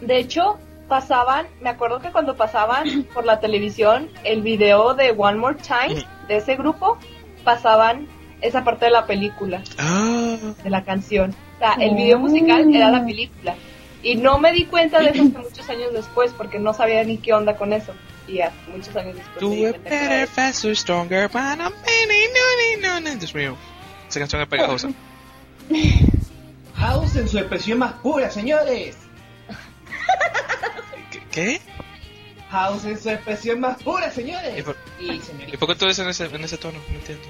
De hecho, pasaban, me acuerdo que cuando pasaban por la televisión el video de One More Time de ese grupo, pasaban esa parte de la película, Ah, de la canción. O sea, el video musical era la película. Y no me di cuenta de eso hasta muchos años después, porque no sabía ni qué onda con eso. Y hasta muchos años después. Do it better, eso. faster, stronger, but I'm many, no, no, no, no. Dios mío, esa canción es pegajosa. House en su expresión más pura, señores. ¿Qué? House en su expresión más pura, señores. ¿Y por, Y y señores. por qué tú dices en ese, en ese tono? No entiendo.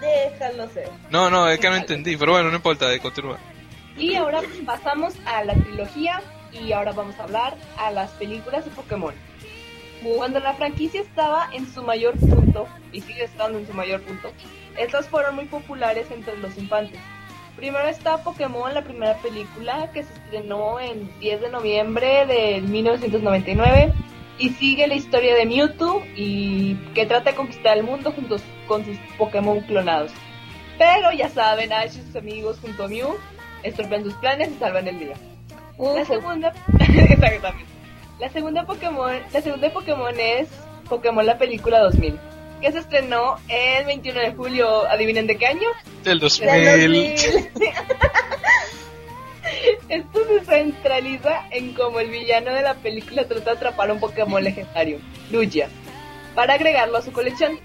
Déjalo ser. No, no, es que no entendí, pero bueno, no importa, eh, continúa. Y ahora pasamos a la trilogía y ahora vamos a hablar a las películas de Pokémon. Cuando la franquicia estaba en su mayor punto, y sigue estando en su mayor punto, estas fueron muy populares entre los infantes. Primero está Pokémon, la primera película que se estrenó en 10 de noviembre de 1999 y sigue la historia de Mewtwo y que trata de conquistar el mundo junto con sus Pokémon clonados. Pero ya saben, Ash y sus amigos junto a Mew estropean sus planes y salvan el día. La segunda, exactamente. La segunda Pokémon, la segunda Pokémon es Pokémon la película 2000, que se estrenó el 21 de julio, adivinen de qué año. Del Del 2000. 2000. Esto se centraliza en cómo el villano de la película trata de atrapar a un Pokémon legendario, Lugia, para agregarlo a su colección.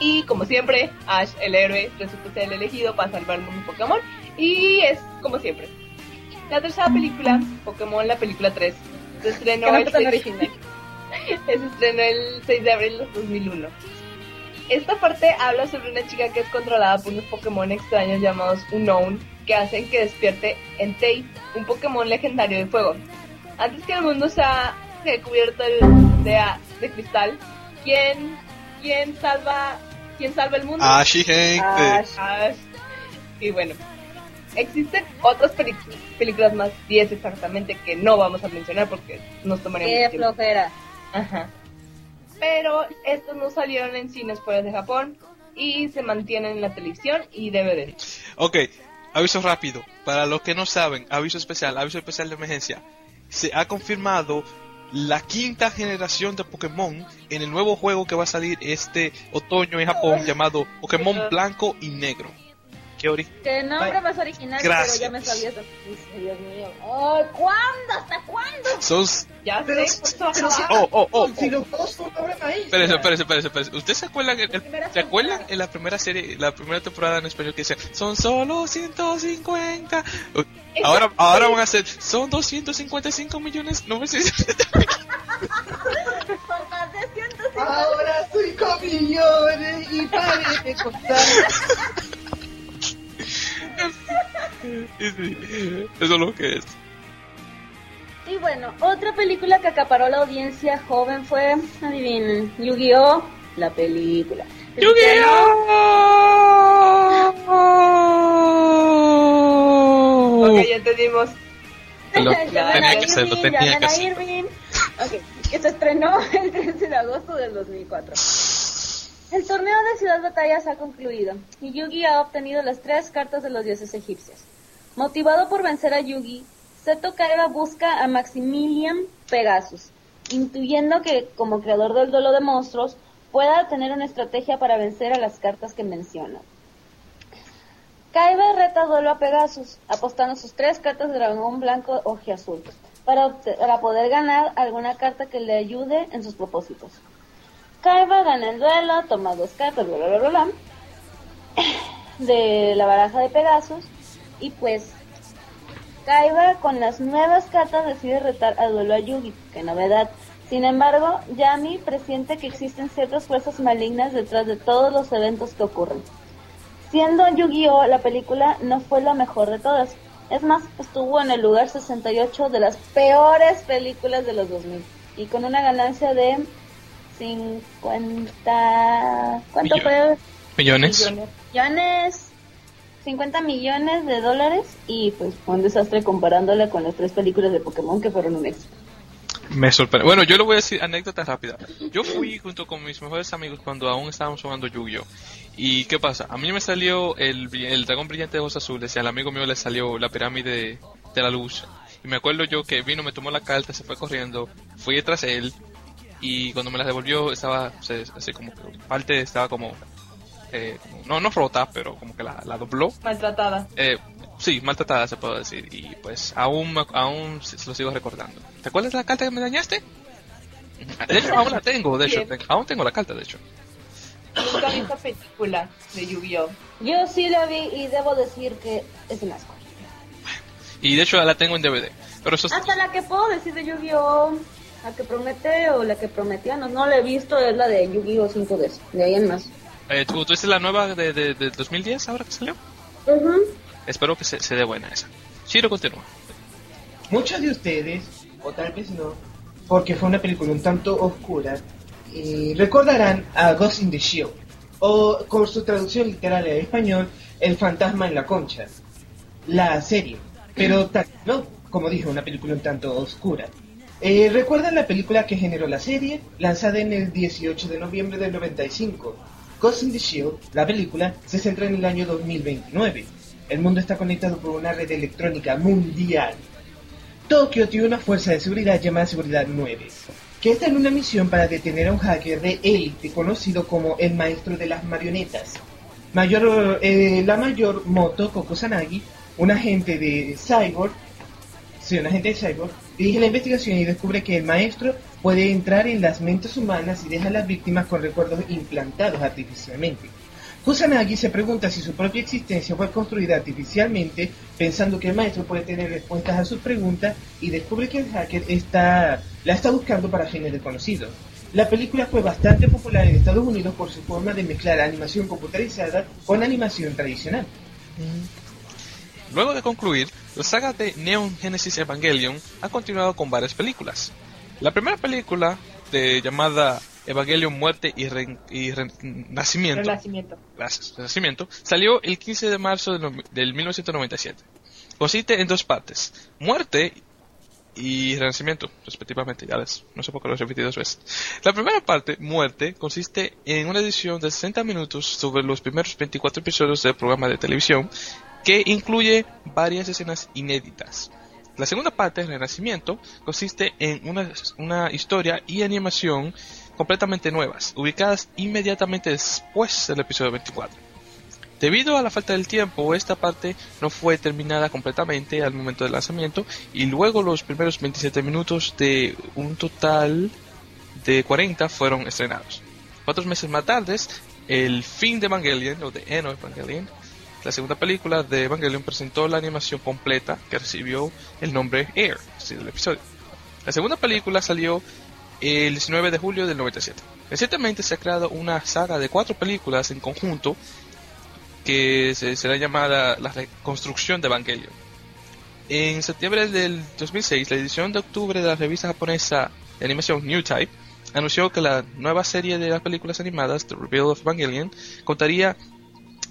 Y como siempre, Ash, el héroe, resulta ser el elegido para salvar mundo Pokémon. Y es como siempre. La tercera película, Pokémon la película 3, se estrenó, no el fue tan 6 original. se estrenó el 6 de abril de 2001. Esta parte habla sobre una chica que es controlada por unos Pokémon extraños llamados Unknown, que hacen que despierte Entei, un Pokémon legendario de fuego. Antes que el mundo sea cubierto de, de, de cristal, ¿quién, quién salva, quién salva el mundo? Ashi gente. Ash. Ash. Y bueno, existen otras películas más, 10 exactamente, que no vamos a mencionar porque nos tomaría Qué tiempo. flojera. Ajá. Pero estos no salieron en cines fuera de Japón y se mantienen en la televisión y DVD. Ok, aviso rápido. Para los que no saben, aviso especial, aviso especial de emergencia. Se ha confirmado la quinta generación de Pokémon en el nuevo juego que va a salir este otoño en Japón llamado Pokémon Blanco y Negro. ¿Qué ori? Que nombre Bye. más original, Gracias. pero ya me sabía esa noticia, Dios mío. Ay, ¿Cuándo? ¿Hasta cuándo? Son... Ya Pero- sé, ojalá. pero si- Oh, oh, oh, Si oh. maestra. Espérense, espérense, espérense. ¿Ustedes se acuerdan, el- el- ¿se acuerdan en la primera serie, la primera temporada en español que decía, son solo 150? Uh, Ahora, ahora van a ser, son 255 millones 970 Por más de 150. Ahora soy con millones y pare de contar. Sí, sí, Eso es lo que es. Y bueno, otra película que acaparó la audiencia joven fue, adivinen, Yu-Gi-Oh! La película. ¡Yu-Gi-Oh! Ok, ya entendimos. Lo- Llamen tenía a que hacerlo, Irving, tenía llamen que a hacerlo. Irving. Ok, que se estrenó el 13 de agosto del 2004. El torneo de Ciudad Batallas ha concluido y Yugi ha obtenido las tres cartas de los dioses egipcios. Motivado por vencer a Yugi, Seto Kaiba busca a Maximilian Pegasus, intuyendo que como creador del duelo de monstruos pueda tener una estrategia para vencer a las cartas que menciona. Kaiba reta duelo a Pegasus, apostando sus tres cartas de dragón blanco ojiazul, para, para poder ganar alguna carta que le ayude en sus propósitos. Kaiba gana el duelo, toma dos cartas, bla, bla, bla, bla, de la baraja de Pegasus, y pues Kaiba con las nuevas cartas decide retar a duelo a Yugi, qué novedad. Sin embargo, Yami presiente que existen ciertas fuerzas malignas detrás de todos los eventos que ocurren. Siendo Yu-Gi-Oh! la película no fue la mejor de todas. Es más, estuvo en el lugar 68 de las peores películas de los 2000. Y con una ganancia de 50... ¿Cuánto Millones. fue? Millones. Millones. Millones. 50 millones de dólares. Y pues fue un desastre comparándola con las tres películas de Pokémon que fueron un éxito. Me sorprende. Bueno, yo le voy a decir anécdota rápida. Yo fui junto con mis mejores amigos cuando aún estábamos jugando Yu-Gi-Oh! ¿Y qué pasa? A mí me salió el, el dragón brillante de ojos azules y al amigo mío le salió la pirámide de, de la luz. Y me acuerdo yo que vino, me tomó la carta, se fue corriendo, fui detrás de él y cuando me la devolvió estaba se- así como que parte estaba como, eh, como- no, no rota, pero como que la, la dobló. Maltratada. Eh, sí, maltratada se puede decir. Y pues aún, aún se- lo sigo recordando. ¿Te acuerdas de la carta que me dañaste? De hecho, aún la tengo, de hecho. Bien. te- aún tengo la carta, de hecho. Nunca vi esta película de Yu-Gi-Oh! Yo sí la vi y debo decir que es un asco. Y de hecho la tengo en DVD. Pero eso es... Hasta la que puedo decir de Yu-Gi-Oh! La que promete o la que prometía, no, no la he visto, es la de Yu-Gi-Oh! 5D. De ahí en más. Eh, ¿tú, tú dices la nueva de, de, de 2010 ahora que salió? Ujú. Espero que se, se dé buena esa. Shiro continúa. Muchos de ustedes, o tal vez no, porque fue una película un tanto oscura, eh, recordarán a Ghost in the Shell, o con su traducción literal al español, El fantasma en la concha, la serie, pero tal no, como dije, una película un tanto oscura. Eh, ¿Recuerdan la película que generó la serie, lanzada en el 18 de noviembre del 95? Ghost in the Shield, la película, se centra en el año 2029. El mundo está conectado por una red electrónica mundial. Tokio tiene una fuerza de seguridad llamada Seguridad 9, que está en una misión para detener a un hacker de élite conocido como el Maestro de las Marionetas. Mayor, eh, la mayor Moto Kokusanagi, un agente de Cyborg, sí, un agente de Cyborg, dirige la investigación y descubre que el maestro puede entrar en las mentes humanas y deja a las víctimas con recuerdos implantados artificialmente. Kusanagi se pregunta si su propia existencia fue construida artificialmente, pensando que el maestro puede tener respuestas a sus preguntas y descubre que el hacker está, la está buscando para fines desconocidos. La película fue bastante popular en Estados Unidos por su forma de mezclar animación computarizada con animación tradicional. Luego de concluir, la saga de Neon Genesis Evangelion ha continuado con varias películas. La primera película, de, llamada Evangelion Muerte y, y Renacimiento, Renacimiento. gracias, Renacimiento, salió el 15 de marzo del, no- del 1997. Consiste en dos partes, Muerte y Renacimiento, respectivamente, ya les, no sé por qué lo repetí dos veces. La primera parte, Muerte, consiste en una edición de 60 minutos sobre los primeros 24 episodios del programa de televisión, que incluye varias escenas inéditas. La segunda parte, Renacimiento, consiste en una, una historia y animación completamente nuevas, ubicadas inmediatamente después del episodio 24. Debido a la falta del tiempo, esta parte no fue terminada completamente al momento del lanzamiento y luego los primeros 27 minutos de un total de 40 fueron estrenados. Cuatro meses más tarde, el fin de Evangelion, o de End of Evangelion, la segunda película de Evangelion presentó la animación completa que recibió el nombre Air, es decir, el episodio. La segunda película salió el 19 de julio del 97. Recientemente se ha creado una saga de cuatro películas en conjunto que se- será llamada La Reconstrucción de Evangelion. En septiembre del 2006, la edición de octubre de la revista japonesa de animación New Type anunció que la nueva serie de las películas animadas, The Reveal of Evangelion, contaría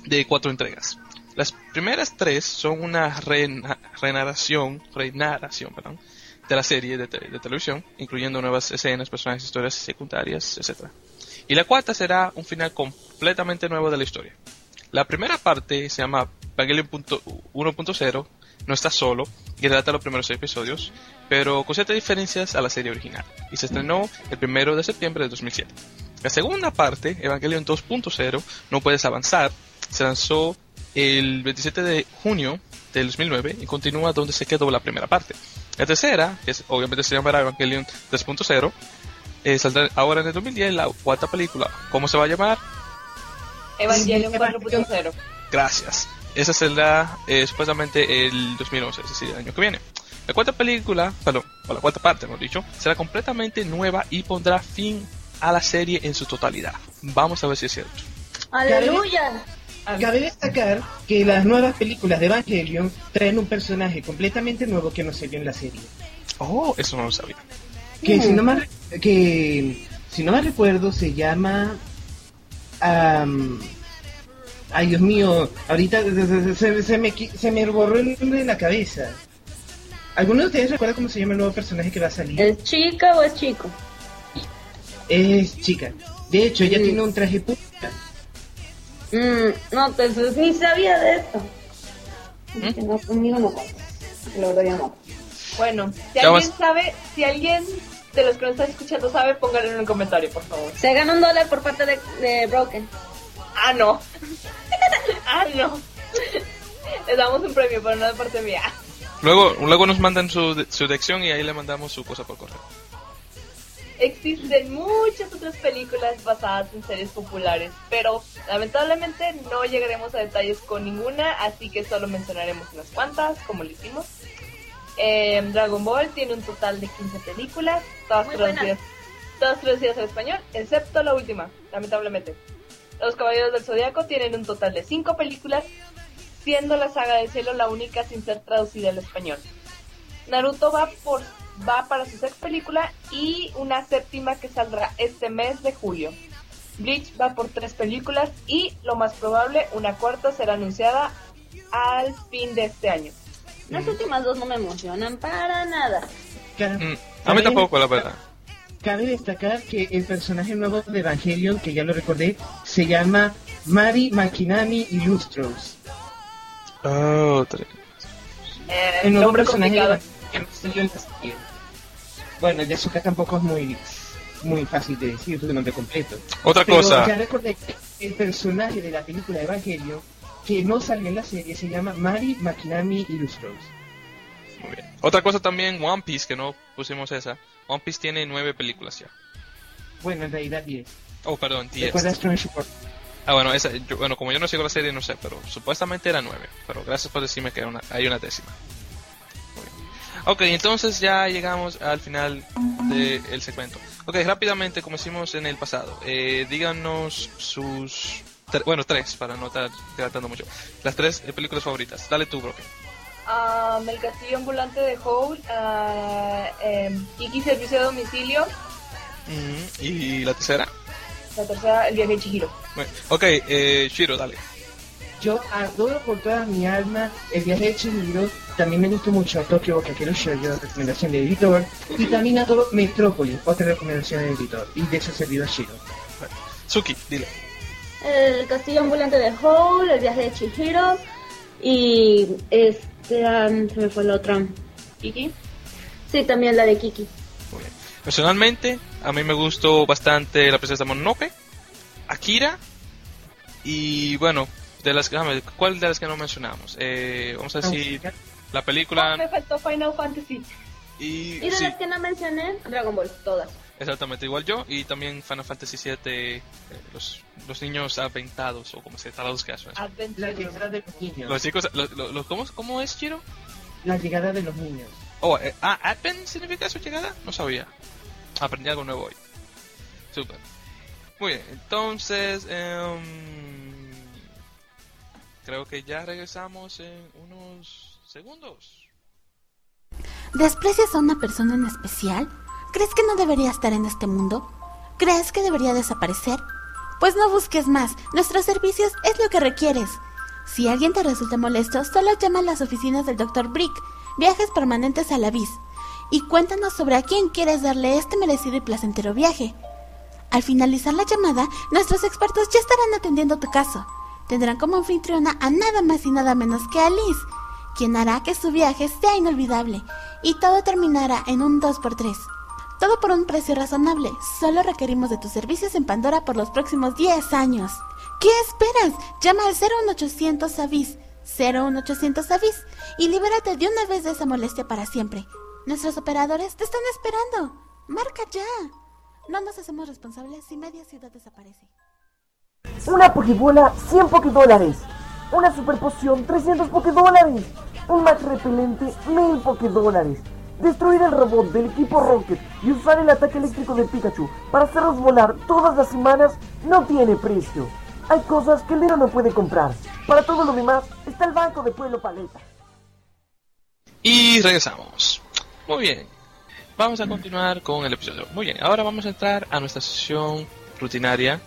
de cuatro entregas. Las primeras tres son una rena- renarración, renarración perdón, de la serie de, te- de televisión, incluyendo nuevas escenas, personajes, historias secundarias, etc. Y la cuarta será un final completamente nuevo de la historia. La primera parte se llama Evangelion punto- 1.0, no está solo y relata los primeros seis episodios, pero con ciertas diferencias a la serie original, y se estrenó el 1 de septiembre de 2007. La segunda parte, Evangelion 2.0, No Puedes Avanzar, se lanzó el 27 de junio del 2009 y continúa donde se quedó la primera parte. La tercera, que es- obviamente se llamará Evangelion 3.0, eh, saldrá ahora en el 2010 la cuarta película. ¿Cómo se va a llamar? Evangelion Sí, 4.0. Gracias. Esa será eh, supuestamente el 2011, es decir, el año que viene. La cuarta película, perdón, o la cuarta parte, hemos dicho, será completamente nueva y pondrá fin a la serie en su totalidad. Vamos a ver si es cierto. ¡Aleluya! Cabe destacar que las nuevas películas de Evangelion traen un personaje completamente nuevo que no se vio en la serie. Oh, eso no lo sabía. Que si no más que si no me recuerdo se llama am, ay Dios mío, ahorita se, se- se- se me, se me borró el nombre de la cabeza. ¿Alguno de ustedes recuerda cómo se llama el nuevo personaje que va a salir? ¿Es chica o es chico? Es chica. De hecho, ella Mm. tiene un traje pública. Mm, no, pues ni sabía de esto. Que No, conmigo no ya no. Bueno, si Ya alguien vas- sabe, si alguien de los que nos están escuchando sabe, pónganlo en un comentario, por favor. Se gana un dólar por parte de, de Broken. Ah, no. ah, no. Les damos un premio, pero no de parte mía. Luego, luego nos mandan su, su dirección y ahí le mandamos su cosa por correo. Existen muchas otras películas basadas en series populares, pero lamentablemente no llegaremos a detalles con ninguna, así que solo mencionaremos unas cuantas, como lo hicimos. Eh, Dragon Ball tiene un total de 15 películas, todas Muy traducidas, todas traducidas al español, excepto la última, lamentablemente. Los Caballeros del Zodiaco tienen un total de 5 películas, siendo la saga del cielo la única sin ser traducida al español. Naruto va por va para su sexta película y una séptima que saldrá este mes de julio. Bleach va por tres películas y lo más probable una cuarta será anunciada al fin de este año. Las últimas dos no me emocionan para nada. Mm, a mí tampoco, la verdad. Cabe destacar que el personaje nuevo de Evangelion, que ya lo recordé, se llama Mari Makinami Illustros. Oh, tre- Eh, El nuevo nombre personaje de. Evangelion Bueno, Yasuka tampoco es muy muy fácil de decir su nombre completo. Otra Pero cosa. ya recordé que el personaje de la película de Evangelion que no salió en la serie se llama Mari Makinami Illustros. Muy bien. Otra cosa también, One Piece, que no pusimos esa. One Piece tiene nueve películas ya. Bueno, en realidad 10. Oh, perdón, diez. Ah, bueno, esa, yo- bueno, como yo no sigo la serie, no sé, pero supuestamente era nueve. Pero gracias por decirme que era una- hay una décima. Ok, entonces ya llegamos al final del segmento. Ok, rápidamente, como hicimos en el pasado, eh, díganos sus... tre- bueno, tres, para no estar tratando mucho. Las tres eh, películas favoritas. Dale tú, Broken. Um, el castillo ambulante de Howl, uh, em, Iki Servicio de Domicilio Mm, ¿Y la tercera? La tercera, el viaje de Chihiro. Bueno, ok, eh, Shiro, dale. Yo adoro por toda mi alma el viaje de Chihiro. También me gustó mucho Tokyo Kakero Shoujo, recomendación de editor. Y también adoro Metrópolis, otra recomendación de editor. Y de eso servido a Shiro. Suki, dile. El castillo ambulante de Howl, el viaje de Chihiro y este, am, se me fue la otra. Kiki. Sí, también la de Kiki. Muy bien. Personalmente, a mí me gustó bastante La Princesa Mononoke, Akira y bueno, de las ¿cuál de las que no mencionamos? Eh, vamos a decir la película me faltó Final Fantasy. y Y de sí, las que no mencioné, Dragon Ball, todas. exactamente igual yo y también Final Fantasy VII, eh, los, los niños aventados o como se traduzca eso. La llegada de los niños. Los chicos, los, los- ¿cómo, ¿cómo es Chiro? La llegada de los niños. Oh, eh, ah, Advent significa su llegada? No sabía. Aprendí algo nuevo hoy. Super. Muy bien, entonces. em, creo que ya regresamos en unos segundos. ¿Desprecias a una persona en especial? ¿Crees que no debería estar en este mundo? ¿Crees que debería desaparecer? Pues no busques más, nuestros servicios es lo que requieres. Si alguien te resulta molesto, solo llama a las oficinas del Dr. Brick, viajes permanentes a la vis, y cuéntanos sobre a quién quieres darle este merecido y placentero viaje. Al finalizar la llamada, nuestros expertos ya estarán atendiendo tu caso. Tendrán como anfitriona a nada más y nada menos que a Liz, quien hará que su viaje sea inolvidable y todo terminará en un 2x3. Todo por un precio razonable. Solo requerimos de tus servicios en Pandora por los próximos 10 años. ¿Qué esperas? Llama al 01800 Avis, 01800 Avis y libérate de una vez de esa molestia para siempre. Nuestros operadores te están esperando. Marca ya. No nos hacemos responsables si media ciudad desaparece. Una Pokébola, 100 Pokédólares. Una Super Poción, 300 Pokédólares. Un Max Repelente, 1000 Pokédólares. Destruir el robot del equipo Rocket y usar el ataque eléctrico de Pikachu para hacerlos volar todas las semanas no tiene precio. Hay cosas que el dinero no puede comprar. Para todo lo demás está el Banco de Pueblo Paleta. Y regresamos. Muy bien. Vamos a continuar con el episodio. Muy bien, ahora vamos a entrar a nuestra sesión rutinaria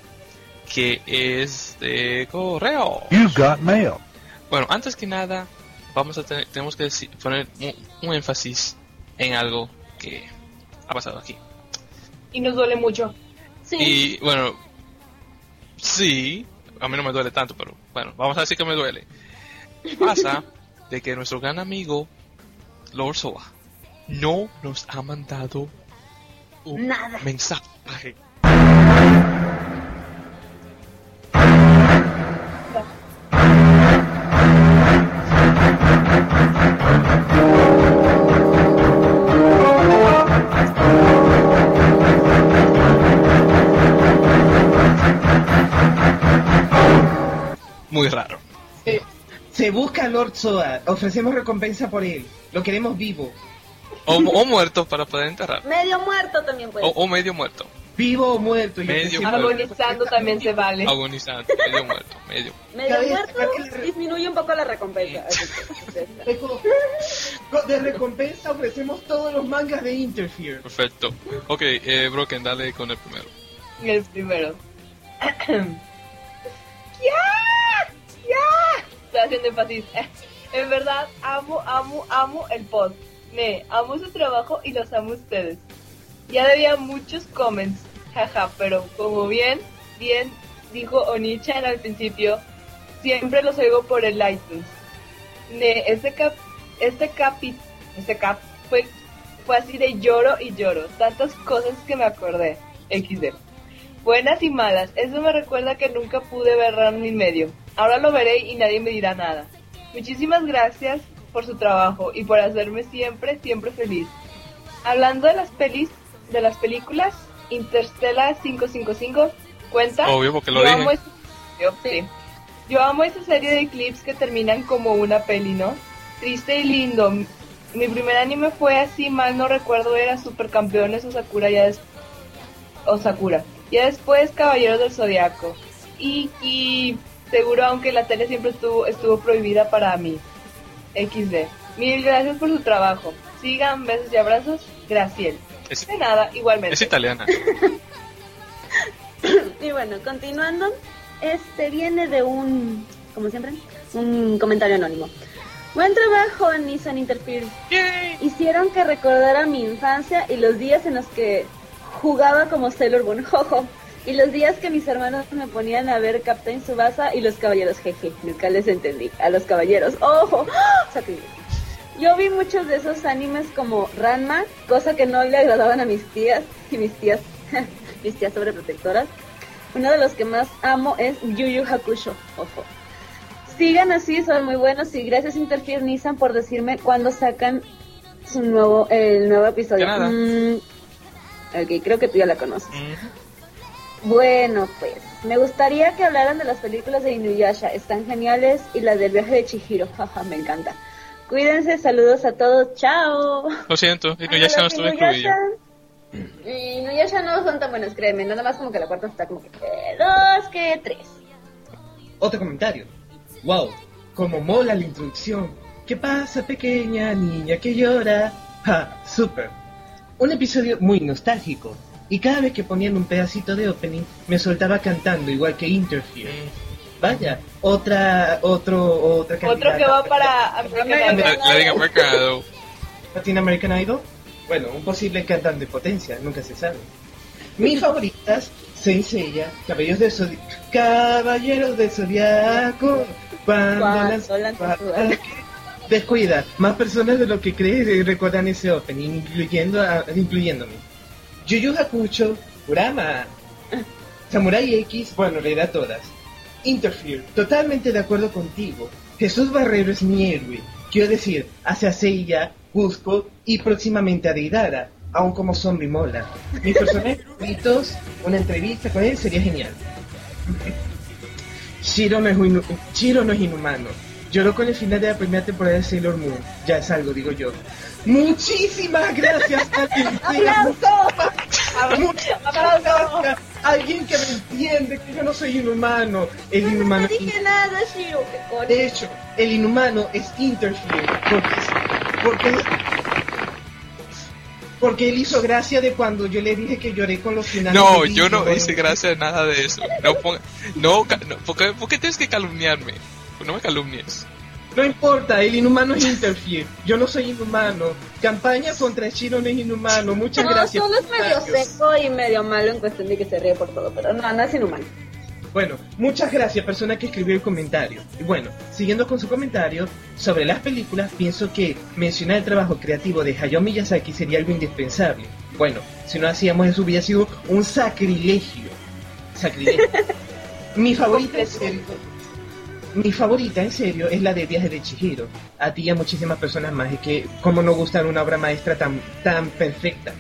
que es de correo. You got mail. Bueno, antes que nada, vamos a tener, tenemos que deci- poner un, un énfasis en algo que ha pasado aquí. Y nos duele mucho. Sí. Y bueno, sí, a mí no me duele tanto, pero bueno, vamos a decir que me duele. Pasa de que nuestro gran amigo Lord Soa no nos ha mandado un Nada. mensaje. Muy raro. Eh, se busca a Lord Soa. Ofrecemos recompensa por él. Lo queremos vivo. O, o muerto para poder enterrar. Medio muerto también puede O, medio muerto. Vivo o muerto. Medio muerto. Agonizando también se vale. Agonizante. Medio muerto. Medio. Medio muerto disminuye un poco la recompensa. Reco- De recompensa ofrecemos todos los mangas de Interfere. Perfecto. Ok, eh, Broken, dale con el primero. El primero. Estoy haciendo énfasis. En verdad, amo, amo, amo el pod. Ne, amo su trabajo y los amo ustedes. Ya debía muchos comments, jaja, pero como bien, bien dijo Onichan al principio, siempre los oigo por el iTunes. Ne, este cap, este capi, este cap fue, fue así de lloro y lloro, tantas cosas que me acordé. XD. Buenas y malas, eso me recuerda que nunca pude ver Ranma y medio. Ahora lo veré y nadie me dirá nada. Muchísimas gracias por su trabajo y por hacerme siempre, siempre feliz. Hablando de las pelis, de las películas, Interstellar 555 cuenta. Obvio, porque lo Yo dije. yo, sí. Yo amo esa serie de clips que terminan como una peli, ¿no? Triste y lindo. Mi primer anime fue así, mal no recuerdo, era Supercampeones o Sakura ya des- o Sakura. Ya después Caballeros del Zodiaco. Y, y seguro, aunque la tele siempre estuvo, estuvo prohibida para mí. XD. Mil gracias por su trabajo. Sigan, besos y abrazos. Graciel. Es, De nada, igualmente. es italiana. Y bueno, continuando, este viene de un, como siempre, un comentario anónimo. Buen trabajo, Nissan Interfere. Hicieron que recordara mi infancia y los días en los que jugaba como Sailor Moon, jojo. Y los días que mis hermanos me ponían a ver Captain Subasa y los caballeros, jeje. Nunca les entendí. A los caballeros, ojo. ¡Ah! Sacrilegio. Yo vi muchos de esos animes como Ranma, cosa que no le agradaban a mis tías y mis tías, mis tías sobreprotectoras. Uno de los que más amo es Yu Yu Hakusho. Ojo. Sigan así, son muy buenos y gracias Interfere Nissan por decirme cuándo sacan su nuevo el nuevo episodio. Mm, ok, creo que tú ya la conoces. Mm. Bueno, pues me gustaría que hablaran de las películas de Inuyasha, están geniales y la del viaje de Chihiro, jaja, me encanta. Cuídense, saludos a todos, chao. Lo siento, y no, estuvo incluido. Inuyasha- Inuyasha no son tan buenos, créeme, nada más como que la cuarta está como que eh, dos que tres. Otro comentario. Wow, como mola la introducción. ¿Qué pasa, pequeña niña que llora? Ja, super. Un episodio muy nostálgico. Y cada vez que ponían un pedacito de opening, me soltaba cantando, igual que Interfere. Vaya, otra, otro, otra Otro que va para American Idol. Latin American Idol. Bueno, un posible cantante potencia, nunca se sabe. Mis favoritas, Saint Seiya, Caballeros de Zodiaco, Caballeros de Zodiaco. Descuida, más personas de lo que crees recuerdan ese opening, incluyendo a- incluyéndome. Yu Yu Hakucho, Kurama, Samurai X, bueno, en realidad todas. Interfere, totalmente de acuerdo contigo. Jesús Barrero es mi héroe. Quiero decir, hacia Seiya, Cusco y próximamente a Deidara, aun como zombie mola. Mis personajes favoritos, una entrevista con él sería genial. Shiro no es, inu- Shiro no es inhumano. Lloró con el final de la primera temporada de Sailor Moon. Ya es algo, digo yo. Muchísimas gracias a quien sea. Muchas gracias. Alguien que me entiende que yo no soy inhumano. El inhumano. No dije nada, Shiro, De hecho, el inhumano es Interfere. Porque, porque, porque él hizo gracia de cuando yo le dije que lloré con los finales. No, yo no hice gracia de nada de eso. No, ponga, no, no ¿por, qué, por qué tienes que calumniarme? No me calumnies. No importa, el inhumano es Interfere. Yo no soy inhumano. Campaña contra Shiro no es inhumano. Muchas No, gracias. solo es medio seco y medio malo en cuestión de que se ríe por todo, pero no, no es inhumano. Bueno, muchas gracias persona que escribió el comentario. Y bueno, siguiendo con su comentario sobre las películas, pienso que mencionar el trabajo creativo de Hayao Miyazaki sería algo indispensable. Bueno, si no hacíamos eso hubiera sido un sacrilegio. Sacrilegio. Mi favorita en serio, mi favorita en serio es la de Viaje de Chihiro. A ti y a muchísimas personas más. Es que como no gustan una obra maestra tan, tan perfecta.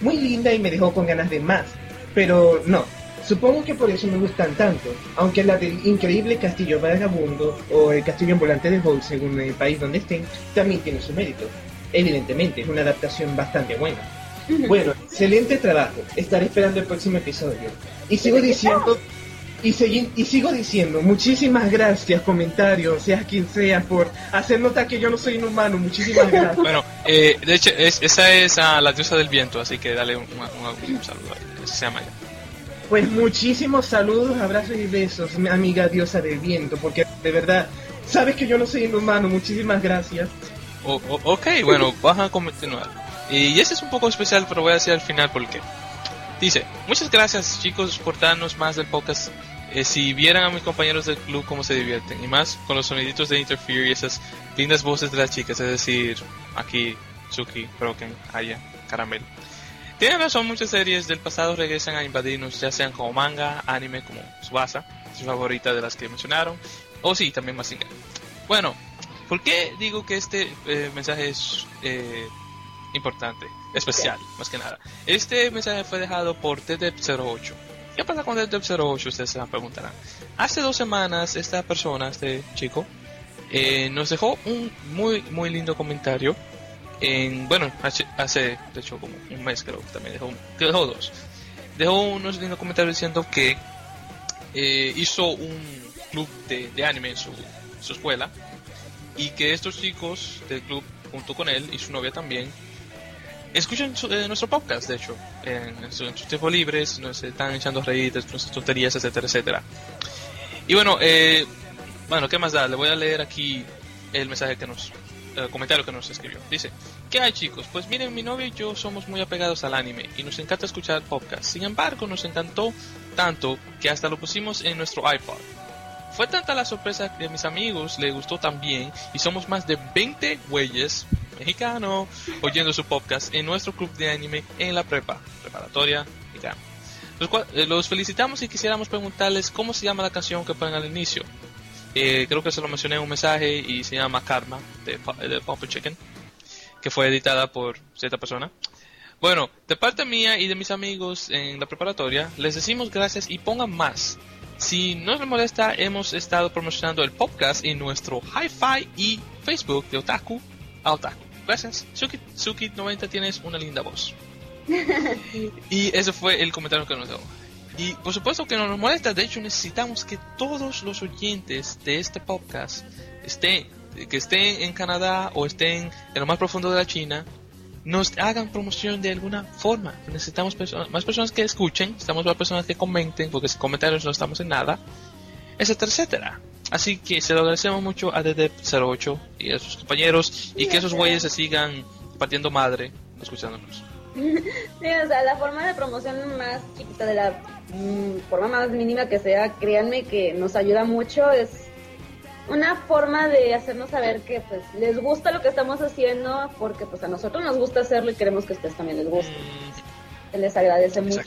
Muy linda y me dejó con ganas de más. Pero no, Supongo que por eso me gustan tanto, aunque la del increíble Castillo Vagabundo o el Castillo Ambulante de Hall, según el país donde estén, también tiene su mérito. Evidentemente, es una adaptación bastante buena. Bueno, excelente trabajo. Estaré esperando el próximo episodio. Y sigo diciendo, y, segui- y sigo diciendo, muchísimas gracias, comentarios, seas quien sea, por hacer nota que yo no soy inhumano. Muchísimas gracias. Bueno, eh, de hecho, es, esa es ah, la diosa del viento, así que dale un, un- un saludo. Se llama ella. Pues muchísimos saludos, abrazos y besos, mi amiga diosa del viento, porque de verdad, sabes que yo no soy inhumano, muchísimas gracias. O- o- ok, bueno, vamos a continuar. Y ese es un poco especial, pero voy a decir al final por qué. Dice, muchas gracias chicos por darnos más del podcast. Eh, si vieran a mis compañeros del club cómo se divierten, y más con los soniditos de Interfere y esas lindas voces de las chicas, es decir, aquí, Suki, Broken, Aya, Caramel. Tienen razón, muchas series del pasado regresan a invadirnos, ya sean como manga, anime, como Subasa, su favorita de las que mencionaron, o sí, también Mazinger. Bueno, ¿por qué digo que este eh, mensaje es eh, importante, especial, más que nada? Este mensaje fue dejado por TDEP08. ¿Qué pasa con TDEP08? Ustedes se preguntarán. Hace dos semanas, esta persona, este chico, eh, nos dejó un muy, muy lindo comentario. En, bueno, hace, de hecho, como un mes creo, también dejó, que dejó dos. Dejó unos lindos comentarios diciendo que eh, hizo un club de, de anime en su, su escuela y que estos chicos del club, junto con él y su novia también, escuchen eh, nuestro podcast, de hecho, en, su- sus tiempos libres, nos están echando de nuestras tonterías, etcétera, etcétera. Y bueno, eh, bueno, ¿qué más da? Le voy a leer aquí el mensaje que nos, el comentario que nos escribió. Dice, ¿qué hay chicos? Pues miren, mi novio y yo somos muy apegados al anime y nos encanta escuchar podcast. Sin embargo, nos encantó tanto que hasta lo pusimos en nuestro iPod. Fue tanta la sorpresa que a mis amigos le gustó también y somos más de 20 güeyes mexicanos oyendo su podcast en nuestro club de anime en la prepa, preparatoria mexicana. Los, eh, los felicitamos y quisiéramos preguntarles cómo se llama la canción que ponen al inicio. Eh, creo que se lo mencioné en un mensaje y se llama Karma de, de Papa Chicken, que fue editada por cierta persona. Bueno, de parte mía y de mis amigos en la preparatoria, les decimos gracias y pongan más. Si no les molesta, hemos estado promocionando el podcast en nuestro Hi-Fi y Facebook de Otaku a Otaku. Gracias. Suki, Suki90 tienes una linda voz. y ese fue el comentario que nos dio. Y por supuesto que no nos molesta, de hecho necesitamos que todos los oyentes de este podcast estén, que estén en Canadá o estén en lo más profundo de la China, nos hagan promoción de alguna forma. Necesitamos perso- más personas que escuchen, necesitamos más personas que comenten, porque sin comentarios no estamos en nada, etcétera, etcétera. Así que se lo agradecemos mucho a DD08 y a sus compañeros y que esos güeyes se sigan partiendo madre escuchándonos. Sí, o sea, la forma de promoción más chiquita de la mm, forma más mínima que sea, créanme que nos ayuda mucho, es una forma de hacernos saber que pues les gusta lo que estamos haciendo porque pues a nosotros nos gusta hacerlo y queremos que a ustedes también les guste. Se les agradece mucho.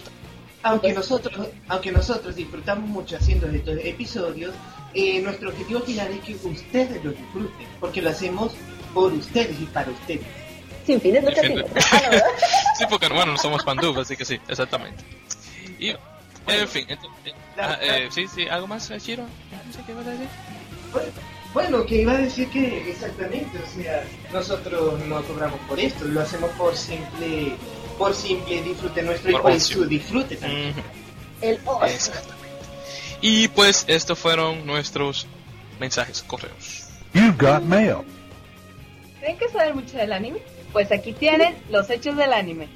Aunque nosotros, aunque nosotros disfrutamos mucho haciendo estos episodios, eh, nuestro objetivo final es que ustedes lo disfruten, porque lo hacemos por ustedes y para ustedes. Sin fines lucrativos. Ah, sí, porque bueno, no somos pandub, así que sí, exactamente. Y, en fin, ento- eh, ah, eh, sí, sí, ¿algo más, Shiro? No sé qué vas a decir. Bueno, Bueno, que iba a decir que exactamente, o sea, nosotros no cobramos por esto, lo hacemos por simple, por simple disfrute nuestro y Por por ocio. su disfrute también. El ocio. Exactamente. Y pues estos fueron nuestros mensajes, correos. You got mail. ¿Creen que saber mucho del anime? Pues aquí tienen los hechos del anime.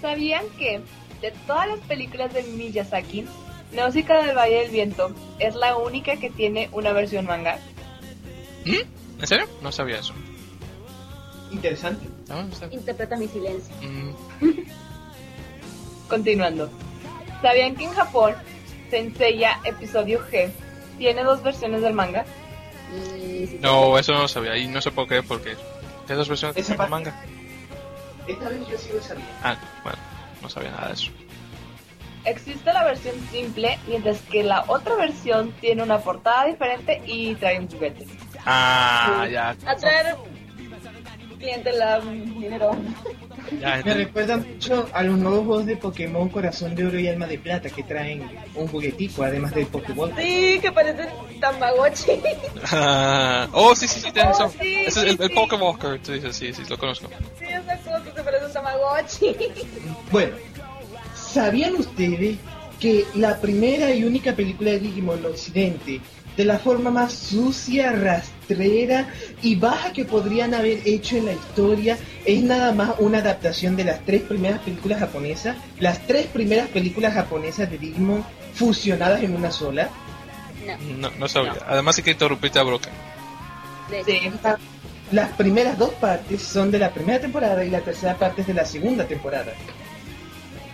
¿Sabían que de todas las películas de Miyazaki, Náusica del Valle del Viento es la única que tiene una versión manga? ¿Mm? ¿En serio? No sabía eso. Interesante. Sabía. Interpreta mi silencio. Mm, Continuando. ¿Sabían que en Japón Senseiya Episodio G tiene dos versiones del manga? Y No, eso no lo sabía. Y no sé por qué, porque... ¿Qué dos versiones tiene parte- manga? Esta vez yo sí lo sabía. Ah, bueno, no sabía nada de eso. Existe la versión simple, mientras que la otra versión tiene una portada diferente y trae un juguete. Ah, ya. atraer clientela, dinero. ya Me recuerda mucho a los nuevos juegos de Pokémon Corazón de Oro y Alma de Plata que traen un juguetico además del Pokéball. Sí, que parecen Tamagotchi. Ah, oh, sí, sí, sí, tienes Oh, sí, es el, sí, el sí. Pokewalker, tú dices, sí, sí, lo conozco. Sí, esa cosa se parece a un Tamagotchi. Bueno, ¿sabían ustedes que la primera y única película de Digimon en Occidente, de la forma más sucia, rastrera y baja que podrían haber hecho en la historia, es nada más una adaptación de las tres primeras películas japonesas? Las tres primeras películas japonesas de Digimon fusionadas en una sola. No, no sabía. Además, hay que interrumpirte a Broken. De. Las primeras dos partes son de la primera temporada y la tercera parte es de la segunda temporada.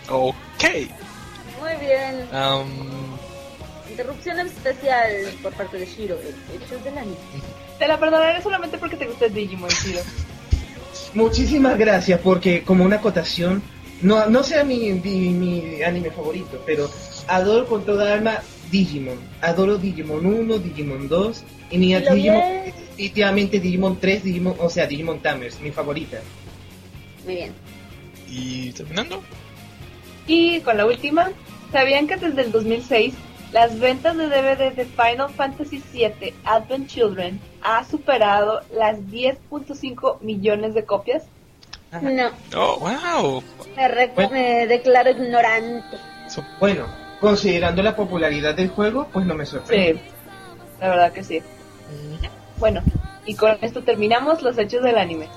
Ok. Muy bien. Um, Interrupción especial por parte de Shiro. El hecho del anime. Te la perdonaré solamente porque te gusta el Digimon, Shiro. Muchísimas gracias porque como una acotación, no, no sea mi, mi, mi anime favorito, pero adoro con toda alma Digimon. Adoro Digimon 1, Digimon 2 y mi Y Digimon, definitivamente Digimon 3, Digimon, o sea, Digimon Tamers, mi favorita. Muy bien. y terminando. Y con la última, ¿sabían que desde el 2006 las ventas de DVD de Final Fantasy VII Advent Children ha superado las 10.5 millones de copias? No, Oh, wow. me, Bueno. me declaro ignorante. Bueno, considerando la popularidad del juego, pues no me sorprende. Sí, la verdad que sí. Bueno, y con esto terminamos los hechos del anime.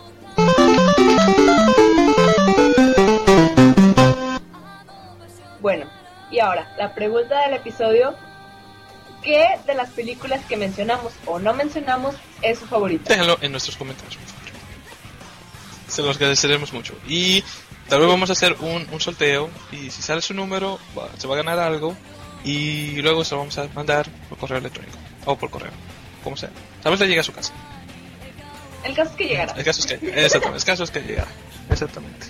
Bueno, y ahora, la pregunta del episodio. ¿Qué de las películas que mencionamos o no mencionamos es su favorita? Déjenlo en nuestros comentarios, por favor. Se los agradeceremos mucho. Y tal vez vamos a hacer un, un sorteo. Y si sale su número, va- se va a ganar algo. Y luego se lo vamos a mandar por correo electrónico. O por correo. Como sea. Tal vez le llegue a su casa. El caso es que llegará. El caso es que, exactamente, el caso es que llegará. Exactamente.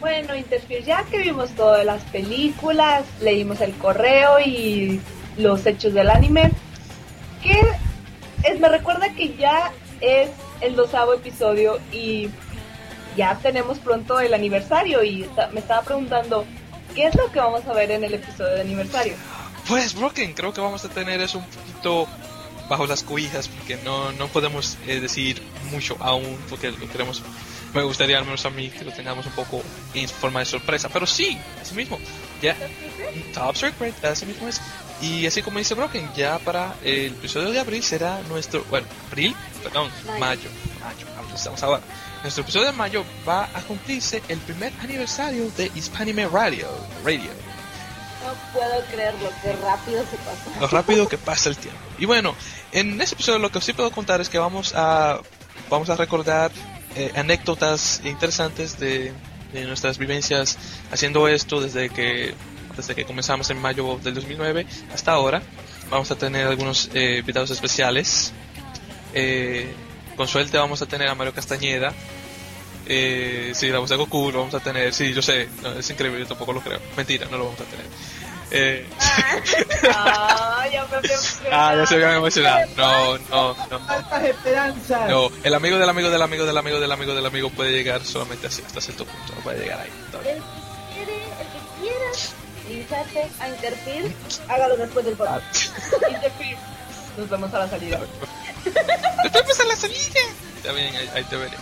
Bueno, Interfere, ya que vimos todas las películas, leímos el correo y los hechos del anime, ¿qué es? Me recuerda que ya es el doceavo episodio y ya tenemos pronto el aniversario y esta- me estaba preguntando, ¿qué es lo que vamos a ver en el episodio de aniversario? Pues Broken, creo que vamos a tener eso un poquito bajo las cobijas porque no, no podemos eh, decir mucho aún porque lo queremos. Me gustaría al menos a mí que lo tengamos un poco en forma de sorpresa, pero sí, así mismo, ya Top Secret, así mismo es. Y así como dice Broken, ya para el episodio de abril será nuestro, bueno, abril, perdón, Mayo. mayo, mayo, abril estamos ahora. Nuestro episodio de mayo va a cumplirse el primer aniversario de Hispanime Radio, Radio. No puedo creerlo, qué rápido se pasa. lo rápido que pasa el tiempo. Y bueno, en este episodio lo que sí puedo contar es que vamos a vamos a recordar eh, anécdotas interesantes de, nuestras vivencias haciendo esto desde que desde que comenzamos en mayo del 2009 hasta ahora. Vamos a tener algunos eh, invitados especiales. Eh, con suerte vamos a tener a Mario Castañeda. Sí, la voz de Goku vamos a tener. Sí, yo sé, es increíble, yo tampoco lo creo. Mentira, no lo vamos a tener. Eh, Ah, ya me había Ah, ya se habían emocionado. No, no, no. Faltas esperanzas. No, el amigo del amigo del amigo del amigo del amigo del amigo puede llegar solamente así, hasta cierto punto. No puede llegar ahí. todavía. El que quiere, el que quiera lincharse a Interfere, hágalo después del podcast. Interfere. Nos vemos a la salida. ¡Después a la salida! Está bien, ahí, ahí te veré.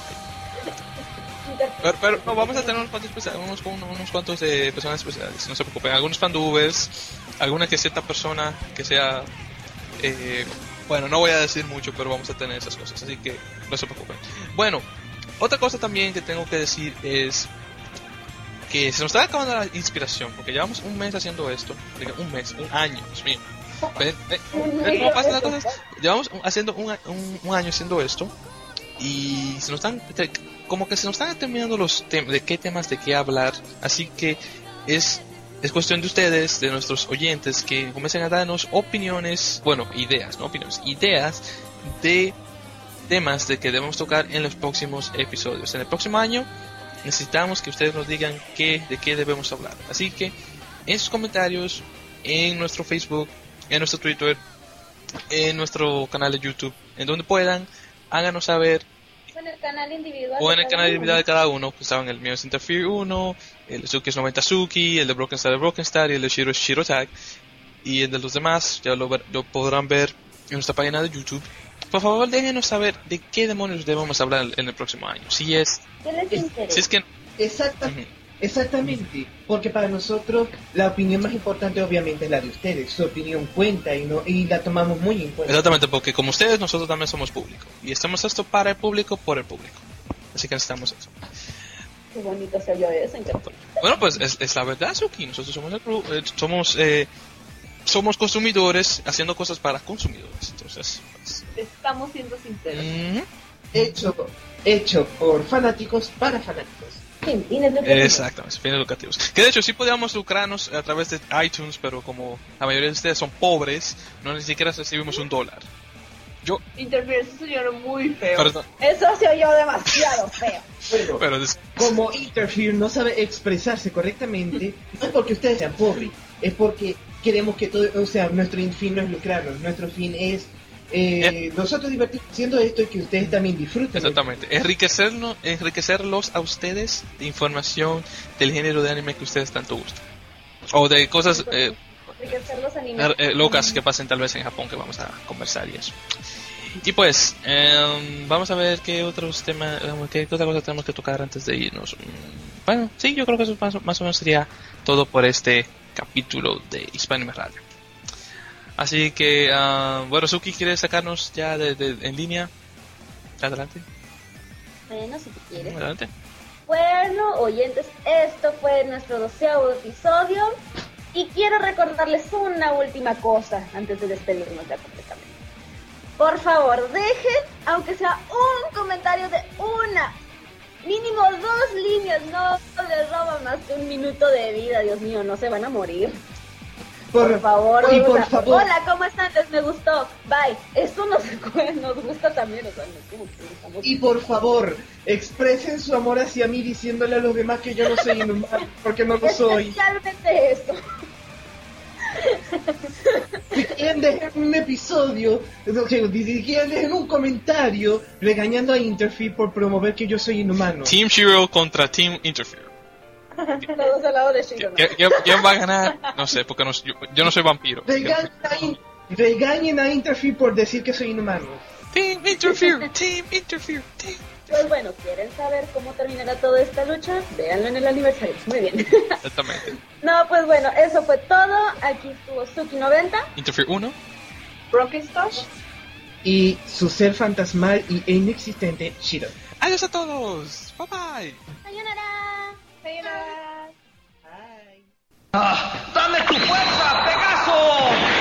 Pero, pero no, vamos a tener unos cuantos, unos, unos, cuantos de personas especiales, no se preocupen. Algunos fandubers, alguna que cierta persona que sea. eh, bueno, no voy a decir mucho, pero vamos a tener esas cosas, así que no se preocupen. Bueno, otra cosa también que tengo que decir es que se nos está acabando la inspiración, porque llevamos un mes haciendo esto, un mes, un año, Dios mío. ¿Ven, ven, ven cómo pasan las cosas? Llevamos haciendo un, un- un año haciendo esto y se nos están como que se nos están terminando los temas de qué temas de qué hablar así que es es cuestión de ustedes de nuestros oyentes que comiencen a darnos opiniones bueno ideas no opiniones ideas de temas de que debemos tocar en los próximos episodios. En el próximo año necesitamos que ustedes nos digan qué de qué debemos hablar. Así que en sus comentarios en nuestro Facebook en nuestro Twitter en nuestro canal de YouTube en donde puedan háganos saber En el canal individual. o en de el cada canal uno. individual de cada uno, pues saben, el mío es Interfere 1, el de Suki es 90 Suki, el de Broken Star es Broken Star y el de Shiro es Shiro Tag. Y el de los demás ya lo, ver- lo podrán ver en nuestra página de YouTube. Por favor, déjenos saber de qué demonios debemos hablar en el próximo año. Si es, ¿Qué les Es- interesa? si es que... Ujú. Exactamente, porque para nosotros la opinión más importante obviamente es la de ustedes. Su opinión cuenta y no y la tomamos muy en cuenta. Exactamente, porque como ustedes, nosotros también somos público. Y hacemos esto para el público, por el público. Así que necesitamos eso. Qué bonito se oyó eso. Bueno, pues es, es la verdad, Suki. Nosotros somos, el eh, somos, eh, somos consumidores haciendo cosas para consumidores. Entonces, pues, Estamos siendo sinceros. Hecho, hecho por fanáticos para fanáticos. Fines exactamente, fines educativos. Que de hecho sí podíamos lucrarnos a través de iTunes, pero como la mayoría de ustedes son pobres, no ni siquiera recibimos un dólar. Yo, Interfere, eso sonó muy feo. perdón, Eso se oyó demasiado feo. Bueno, pero es- como Interfere no sabe expresarse correctamente, no es porque ustedes sean pobres, es porque queremos que todo, o sea, nuestro fin no es lucrarnos, nuestro fin es eh, nosotros divertirnos haciendo esto y que ustedes también disfruten. exactamente, enriquecernos, enriquecerlos a ustedes de información del género de anime que ustedes tanto gustan. O de cosas eh, eh, eh, locas que pasen tal vez en Japón que vamos a conversar y eso. Y pues, em, vamos a ver qué otros temas, em, qué otra cosa tenemos que tocar antes de irnos. Mm, Bueno, sí, yo creo que eso más, o- más o menos sería todo por este capítulo de Hispanime Radio. Así que, ah, bueno, Suki, ¿quieres sacarnos ya de, de- en línea? Adelante, Bueno, si tú quieres. adelante. Bueno, oyentes, esto fue nuestro doceavo episodio y quiero recordarles una última cosa antes de despedirnos ya completamente. Por favor, dejen, aunque sea un comentario de una, mínimo dos líneas, no les roba más que un minuto de vida, Dios mío, no se van a morir. Por, favor, y por favor, hola, ¿cómo están? Les me gustó, bye. Esto nos, nos gusta también, o sea, como que y por favor, expresen su amor hacia mí diciéndole a los demás que yo no soy inhumano, porque no lo soy. Especialmente esto. Si quieren dejar un episodio, si quieren dejar un comentario regañando a Interfere por promover que yo soy inhumano. Team Shiro contra Team Interfere. Todos al lado de Shiro. ¿no? ¿Qui- ¿Quién, quién va a ganar? No sé, porque no, yo, yo no soy vampiro. Regañen a, In- regañen a Interfere por decir que soy inhumano. Team Interfere, Team Interfere, Team. Pues bueno, ¿quieren saber cómo terminará toda esta lucha? Véanlo en el aniversario. Muy bien. Exactamente. no, pues bueno, eso fue todo. Aquí estuvo Suki90. Interfere 1. Broken Stash. Y su ser fantasmal y e inexistente, Shiro. Adiós a todos. Bye bye. Sayonara. Ah, ¡Dame tu fuerza, Pegaso!